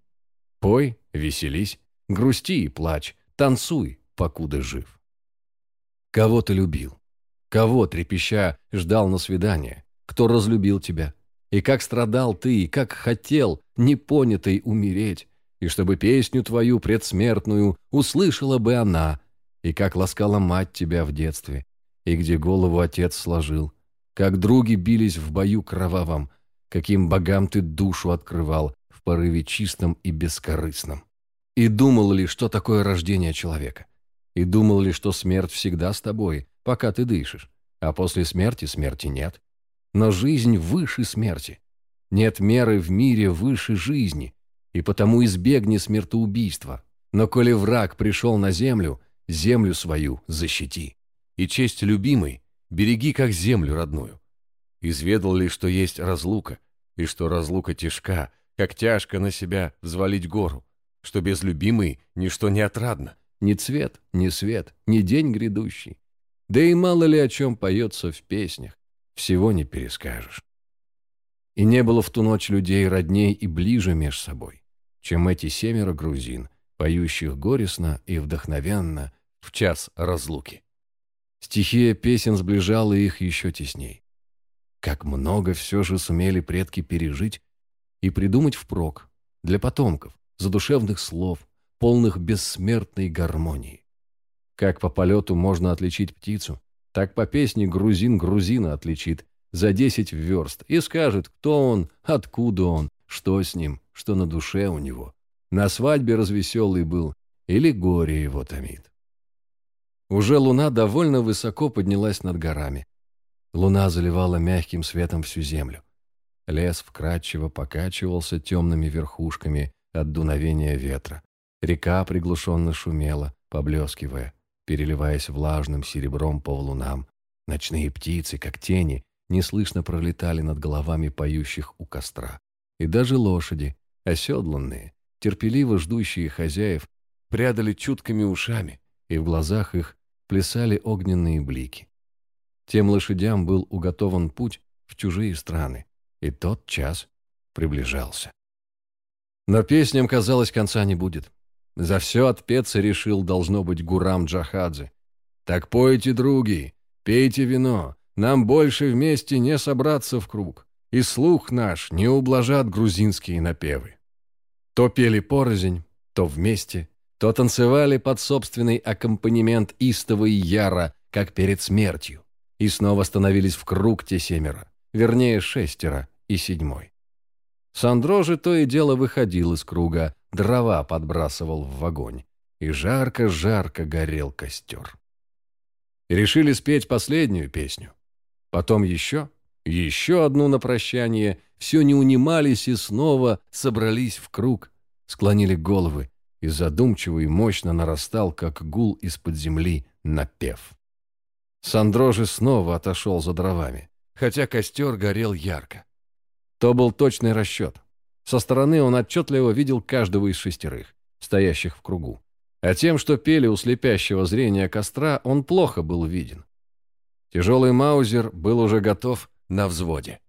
Пой, веселись, грусти и плачь, танцуй, покуда жив. Кого ты любил? Кого, трепеща, ждал на свидание? Кто разлюбил тебя? И как страдал ты, и как хотел, непонятый, умереть, и чтобы песню твою предсмертную услышала бы она, и как ласкала мать тебя в детстве, и где голову отец сложил, как други бились в бою кровавом, каким богам ты душу открывал в порыве чистом и бескорыстном. И думал ли, что такое рождение человека? И думал ли, что смерть всегда с тобой, пока ты дышишь, а после смерти смерти нет? Но жизнь выше смерти. Нет меры в мире выше жизни, и потому избегни смертоубийства. Но коли враг пришел на землю, землю свою защити. И честь любимой береги, как землю родную. Изведал ли, что есть разлука, и что разлука тяжка, как тяжко на себя взвалить гору, что без любимой ничто не отрадно, ни цвет, ни свет, ни день грядущий. Да и мало ли о чем поется в песнях, всего не перескажешь. И не было в ту ночь людей родней и ближе меж собой, чем эти семеро грузин, поющих горестно и вдохновенно в час разлуки. Стихия песен сближала их еще тесней. Как много все же сумели предки пережить и придумать впрок для потомков, задушевных слов, полных бессмертной гармонии. Как по полету можно отличить птицу, так по песне грузин грузина отличит за десять верст и скажет, кто он, откуда он, что с ним, что на душе у него. На свадьбе развеселый был или горе его томит. Уже луна довольно высоко поднялась над горами. Луна заливала мягким светом всю землю. Лес вкрадчиво покачивался темными верхушками от дуновения ветра. Река приглушенно шумела, поблескивая переливаясь влажным серебром по лунам. Ночные птицы, как тени, неслышно пролетали над головами поющих у костра. И даже лошади, оседланные, терпеливо ждущие хозяев, прядали чуткими ушами, и в глазах их плясали огненные блики. Тем лошадям был уготован путь в чужие страны, и тот час приближался. Но песням, казалось, конца не будет. За все отпеться решил, должно быть, Гурам Джахадзе. Так пойте, други, пейте вино, нам больше вместе не собраться в круг, и слух наш не ублажат грузинские напевы. То пели порознь, то вместе, то танцевали под собственный аккомпанемент истово и яро, как перед смертью, и снова становились в круг те семеро, вернее шестеро и седьмой. Сандро же то и дело выходил из круга, дрова подбрасывал в огонь, и жарко-жарко горел костер. решили спеть последнюю песню. Потом еще, еще одну на прощание, все не унимались и снова собрались в круг, склонили головы, и задумчиво и мощно нарастал, как гул из-под земли, напев. Сандро же снова отошел за дровами, хотя костер горел ярко. То был точный расчет. Со стороны он отчетливо видел каждого из шестерых, стоящих в кругу. А тем, что пели у слепящего зрения костра, он плохо был виден. Тяжелый маузер был уже готов на взводе.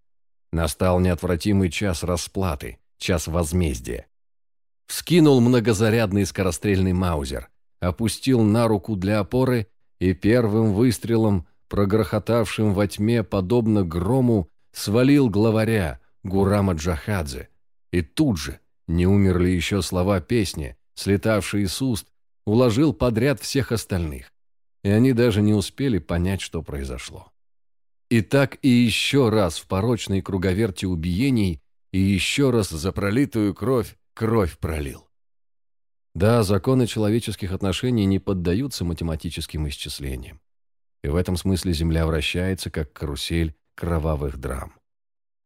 Настал неотвратимый час расплаты, час возмездия. Вскинул многозарядный скорострельный маузер, опустил на руку для опоры и первым выстрелом, прогрохотавшим во тьме, подобно грому, свалил главаря Гурама Джахадзе, и тут же, не умерли еще слова песни, слетавшие с уст, уложил подряд всех остальных. И они даже не успели понять, что произошло. И так и еще раз в порочной круговерте убиений и еще раз за пролитую кровь кровь пролил. Да, законы человеческих отношений не поддаются математическим исчислениям. И в этом смысле Земля вращается, как карусель кровавых драм.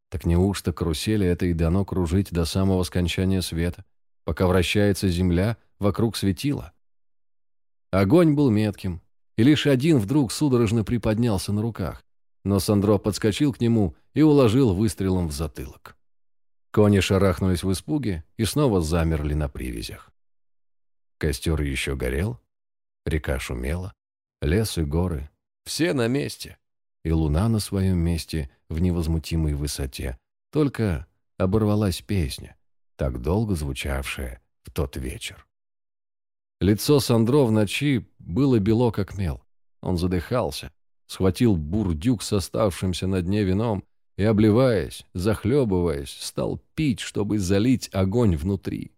Так неужто карусели это и дано кружить до самого скончания света, пока вращается земля вокруг светила? Огонь был метким, и лишь один вдруг судорожно приподнялся на руках, но Сандро подскочил к нему и уложил выстрелом в затылок. Кони шарахнулись в испуге и снова замерли на привязях. Костер еще горел, река шумела, лес и горы — все на месте, и луна на своем месте в невозмутимой высоте. Только оборвалась песня, так долго звучавшая в тот вечер. Лицо Сандро в ночи было бело, как мел. Он задыхался, схватил бурдюк с оставшимся на дне вином и, обливаясь, захлебываясь, стал пить, чтобы залить огонь внутри.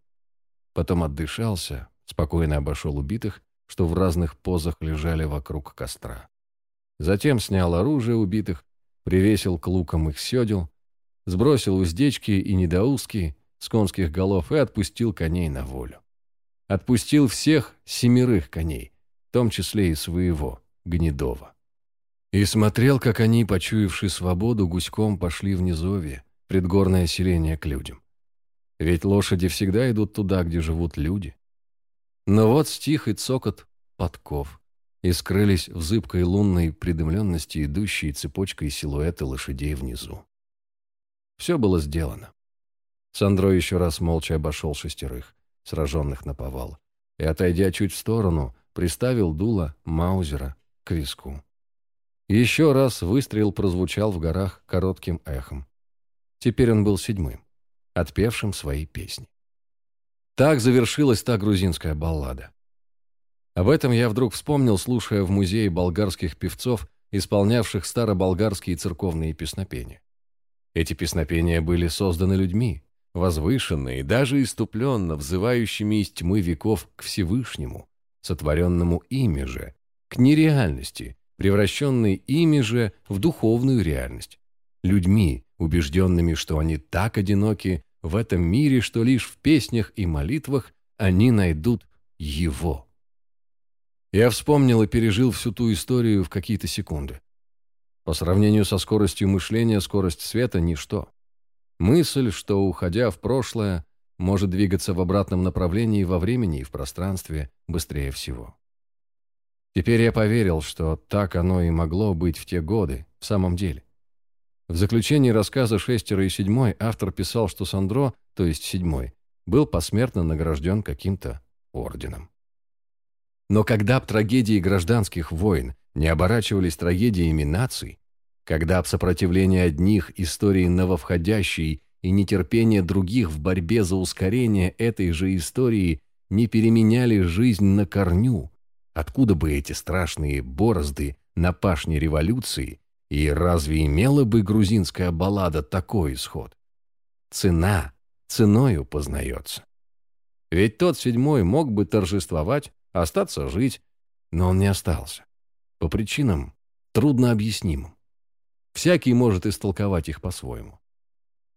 Потом отдышался, спокойно обошел убитых, что в разных позах лежали вокруг костра. Затем снял оружие убитых, привесил к лукам их седел, сбросил уздечки и недоузки с конских голов и отпустил коней на волю. Отпустил всех семерых коней, в том числе и своего, Гнедова. И смотрел, как они, почуявши свободу, гуськом пошли в низовье, предгорное селение к людям. Ведь лошади всегда идут туда, где живут люди. Но вот стих и цокот подков, и скрылись в зыбкой лунной придымленности идущие цепочкой силуэты лошадей внизу. Все было сделано. Сандро еще раз молча обошел шестерых, сраженных на повал, и, отойдя чуть в сторону, приставил дуло Маузера к виску. Еще раз выстрел прозвучал в горах коротким эхом. Теперь он был седьмым, отпевшим свои песни. Так завершилась та грузинская баллада. Об этом я вдруг вспомнил, слушая в музее болгарских певцов, исполнявших староболгарские церковные песнопения. Эти песнопения были созданы людьми, возвышенные, даже иступленно взывающими из тьмы веков к Всевышнему, сотворенному ими же, к нереальности, превращенной ими же в духовную реальность, людьми, убежденными, что они так одиноки в этом мире, что лишь в песнях и молитвах они найдут Его. Я вспомнил и пережил всю ту историю в какие-то секунды. По сравнению со скоростью мышления, скорость света – ничто. Мысль, что, уходя в прошлое, может двигаться в обратном направлении во времени и в пространстве быстрее всего. Теперь я поверил, что так оно и могло быть в те годы, в самом деле. В заключении рассказа «Шестеро и седьмой» автор писал, что Сандро, то есть седьмой, был посмертно награжден каким-то орденом. Но когда б трагедии гражданских войн не оборачивались трагедиями наций, когда б сопротивление одних истории нововходящей и нетерпение других в борьбе за ускорение этой же истории не переменяли жизнь на корню, откуда бы эти страшные борозды на пашне революции, и разве имела бы грузинская баллада такой исход? Цена ценою познается. Ведь тот седьмой мог бы торжествовать, остаться жить, но он не остался. По причинам трудно объяснимым. Всякий может истолковать их по-своему.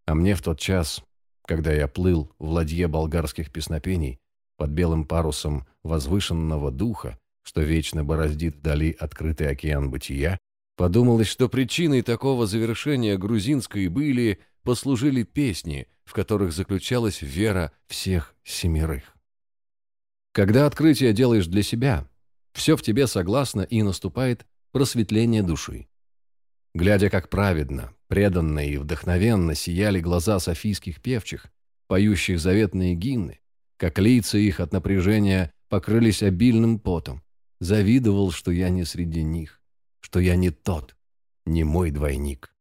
А мне в тот час, когда я плыл в ладье болгарских песнопений под белым парусом возвышенного духа, что вечно бороздит вдали открытый океан бытия, подумалось, что причиной такого завершения грузинской были послужили песни, в которых заключалась вера всех семерых. Когда открытие делаешь для себя, все в тебе согласно и наступает просветление души. Глядя, как праведно, преданно и вдохновенно сияли глаза софийских певчих, поющих заветные гимны, как лица их от напряжения покрылись обильным потом, завидовал, что я не среди них, что я не тот, не мой двойник.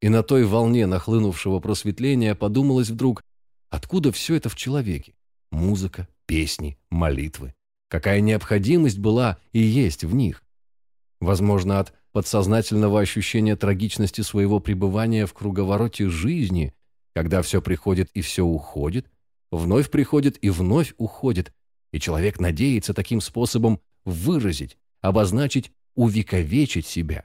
И на той волне нахлынувшего просветления подумалось вдруг, откуда все это в человеке? Музыка, песни, молитвы. Какая необходимость была и есть в них? Возможно, от подсознательного ощущения трагичности своего пребывания в круговороте жизни, когда все приходит и все уходит, вновь приходит и вновь уходит, и человек надеется таким способом выразить, обозначить, увековечить себя.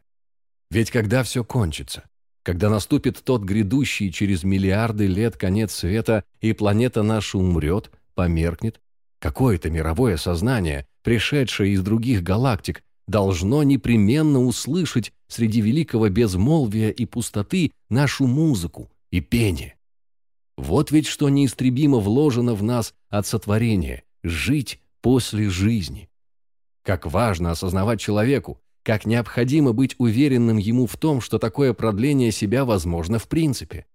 Ведь когда все кончится, когда наступит тот грядущий через миллиарды лет конец света, и планета наша умрет, померкнет, Какое-то мировое сознание, пришедшее из других галактик, должно непременно услышать среди великого безмолвия и пустоты нашу музыку и пение. Вот ведь что неистребимо вложено в нас от сотворения – жить после жизни. Как важно осознавать человеку, как необходимо быть уверенным ему в том, что такое продление себя возможно в принципе.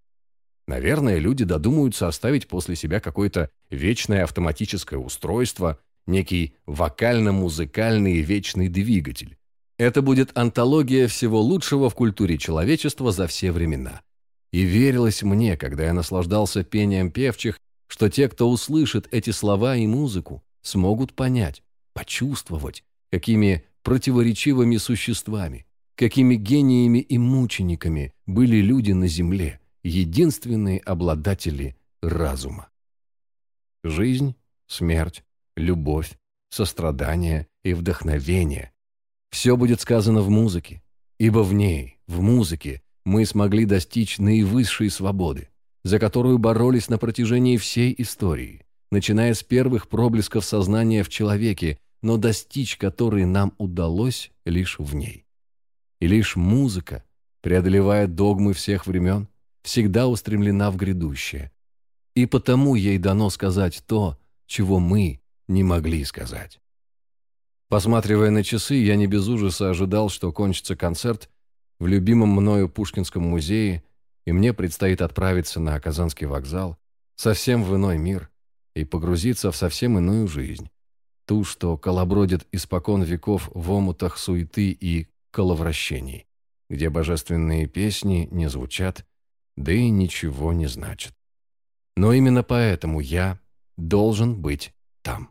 Наверное, люди додумаются оставить после себя какое-то вечное автоматическое устройство, некий вокально-музыкальный вечный двигатель. Это будет антология всего лучшего в культуре человечества за все времена. И верилось мне, когда я наслаждался пением певчих, что те, кто услышит эти слова и музыку, смогут понять, почувствовать, какими противоречивыми существами, какими гениями и мучениками были люди на земле, единственные обладатели разума. Жизнь, смерть, любовь, сострадание и вдохновение – все будет сказано в музыке, ибо в ней, в музыке, мы смогли достичь наивысшей свободы, за которую боролись на протяжении всей истории, начиная с первых проблесков сознания в человеке, но достичь которой нам удалось лишь в ней. И лишь музыка, преодолевая догмы всех времен, всегда устремлена в грядущее. И потому ей дано сказать то, чего мы не могли сказать. Посматривая на часы, я не без ужаса ожидал, что кончится концерт в любимом мною Пушкинском музее, и мне предстоит отправиться на Казанский вокзал, совсем в иной мир, и погрузиться в совсем иную жизнь ту, что колобродит испокон веков в омутах суеты и коловращений, где божественные песни не звучат, да и ничего не значат. Но именно поэтому я должен быть там.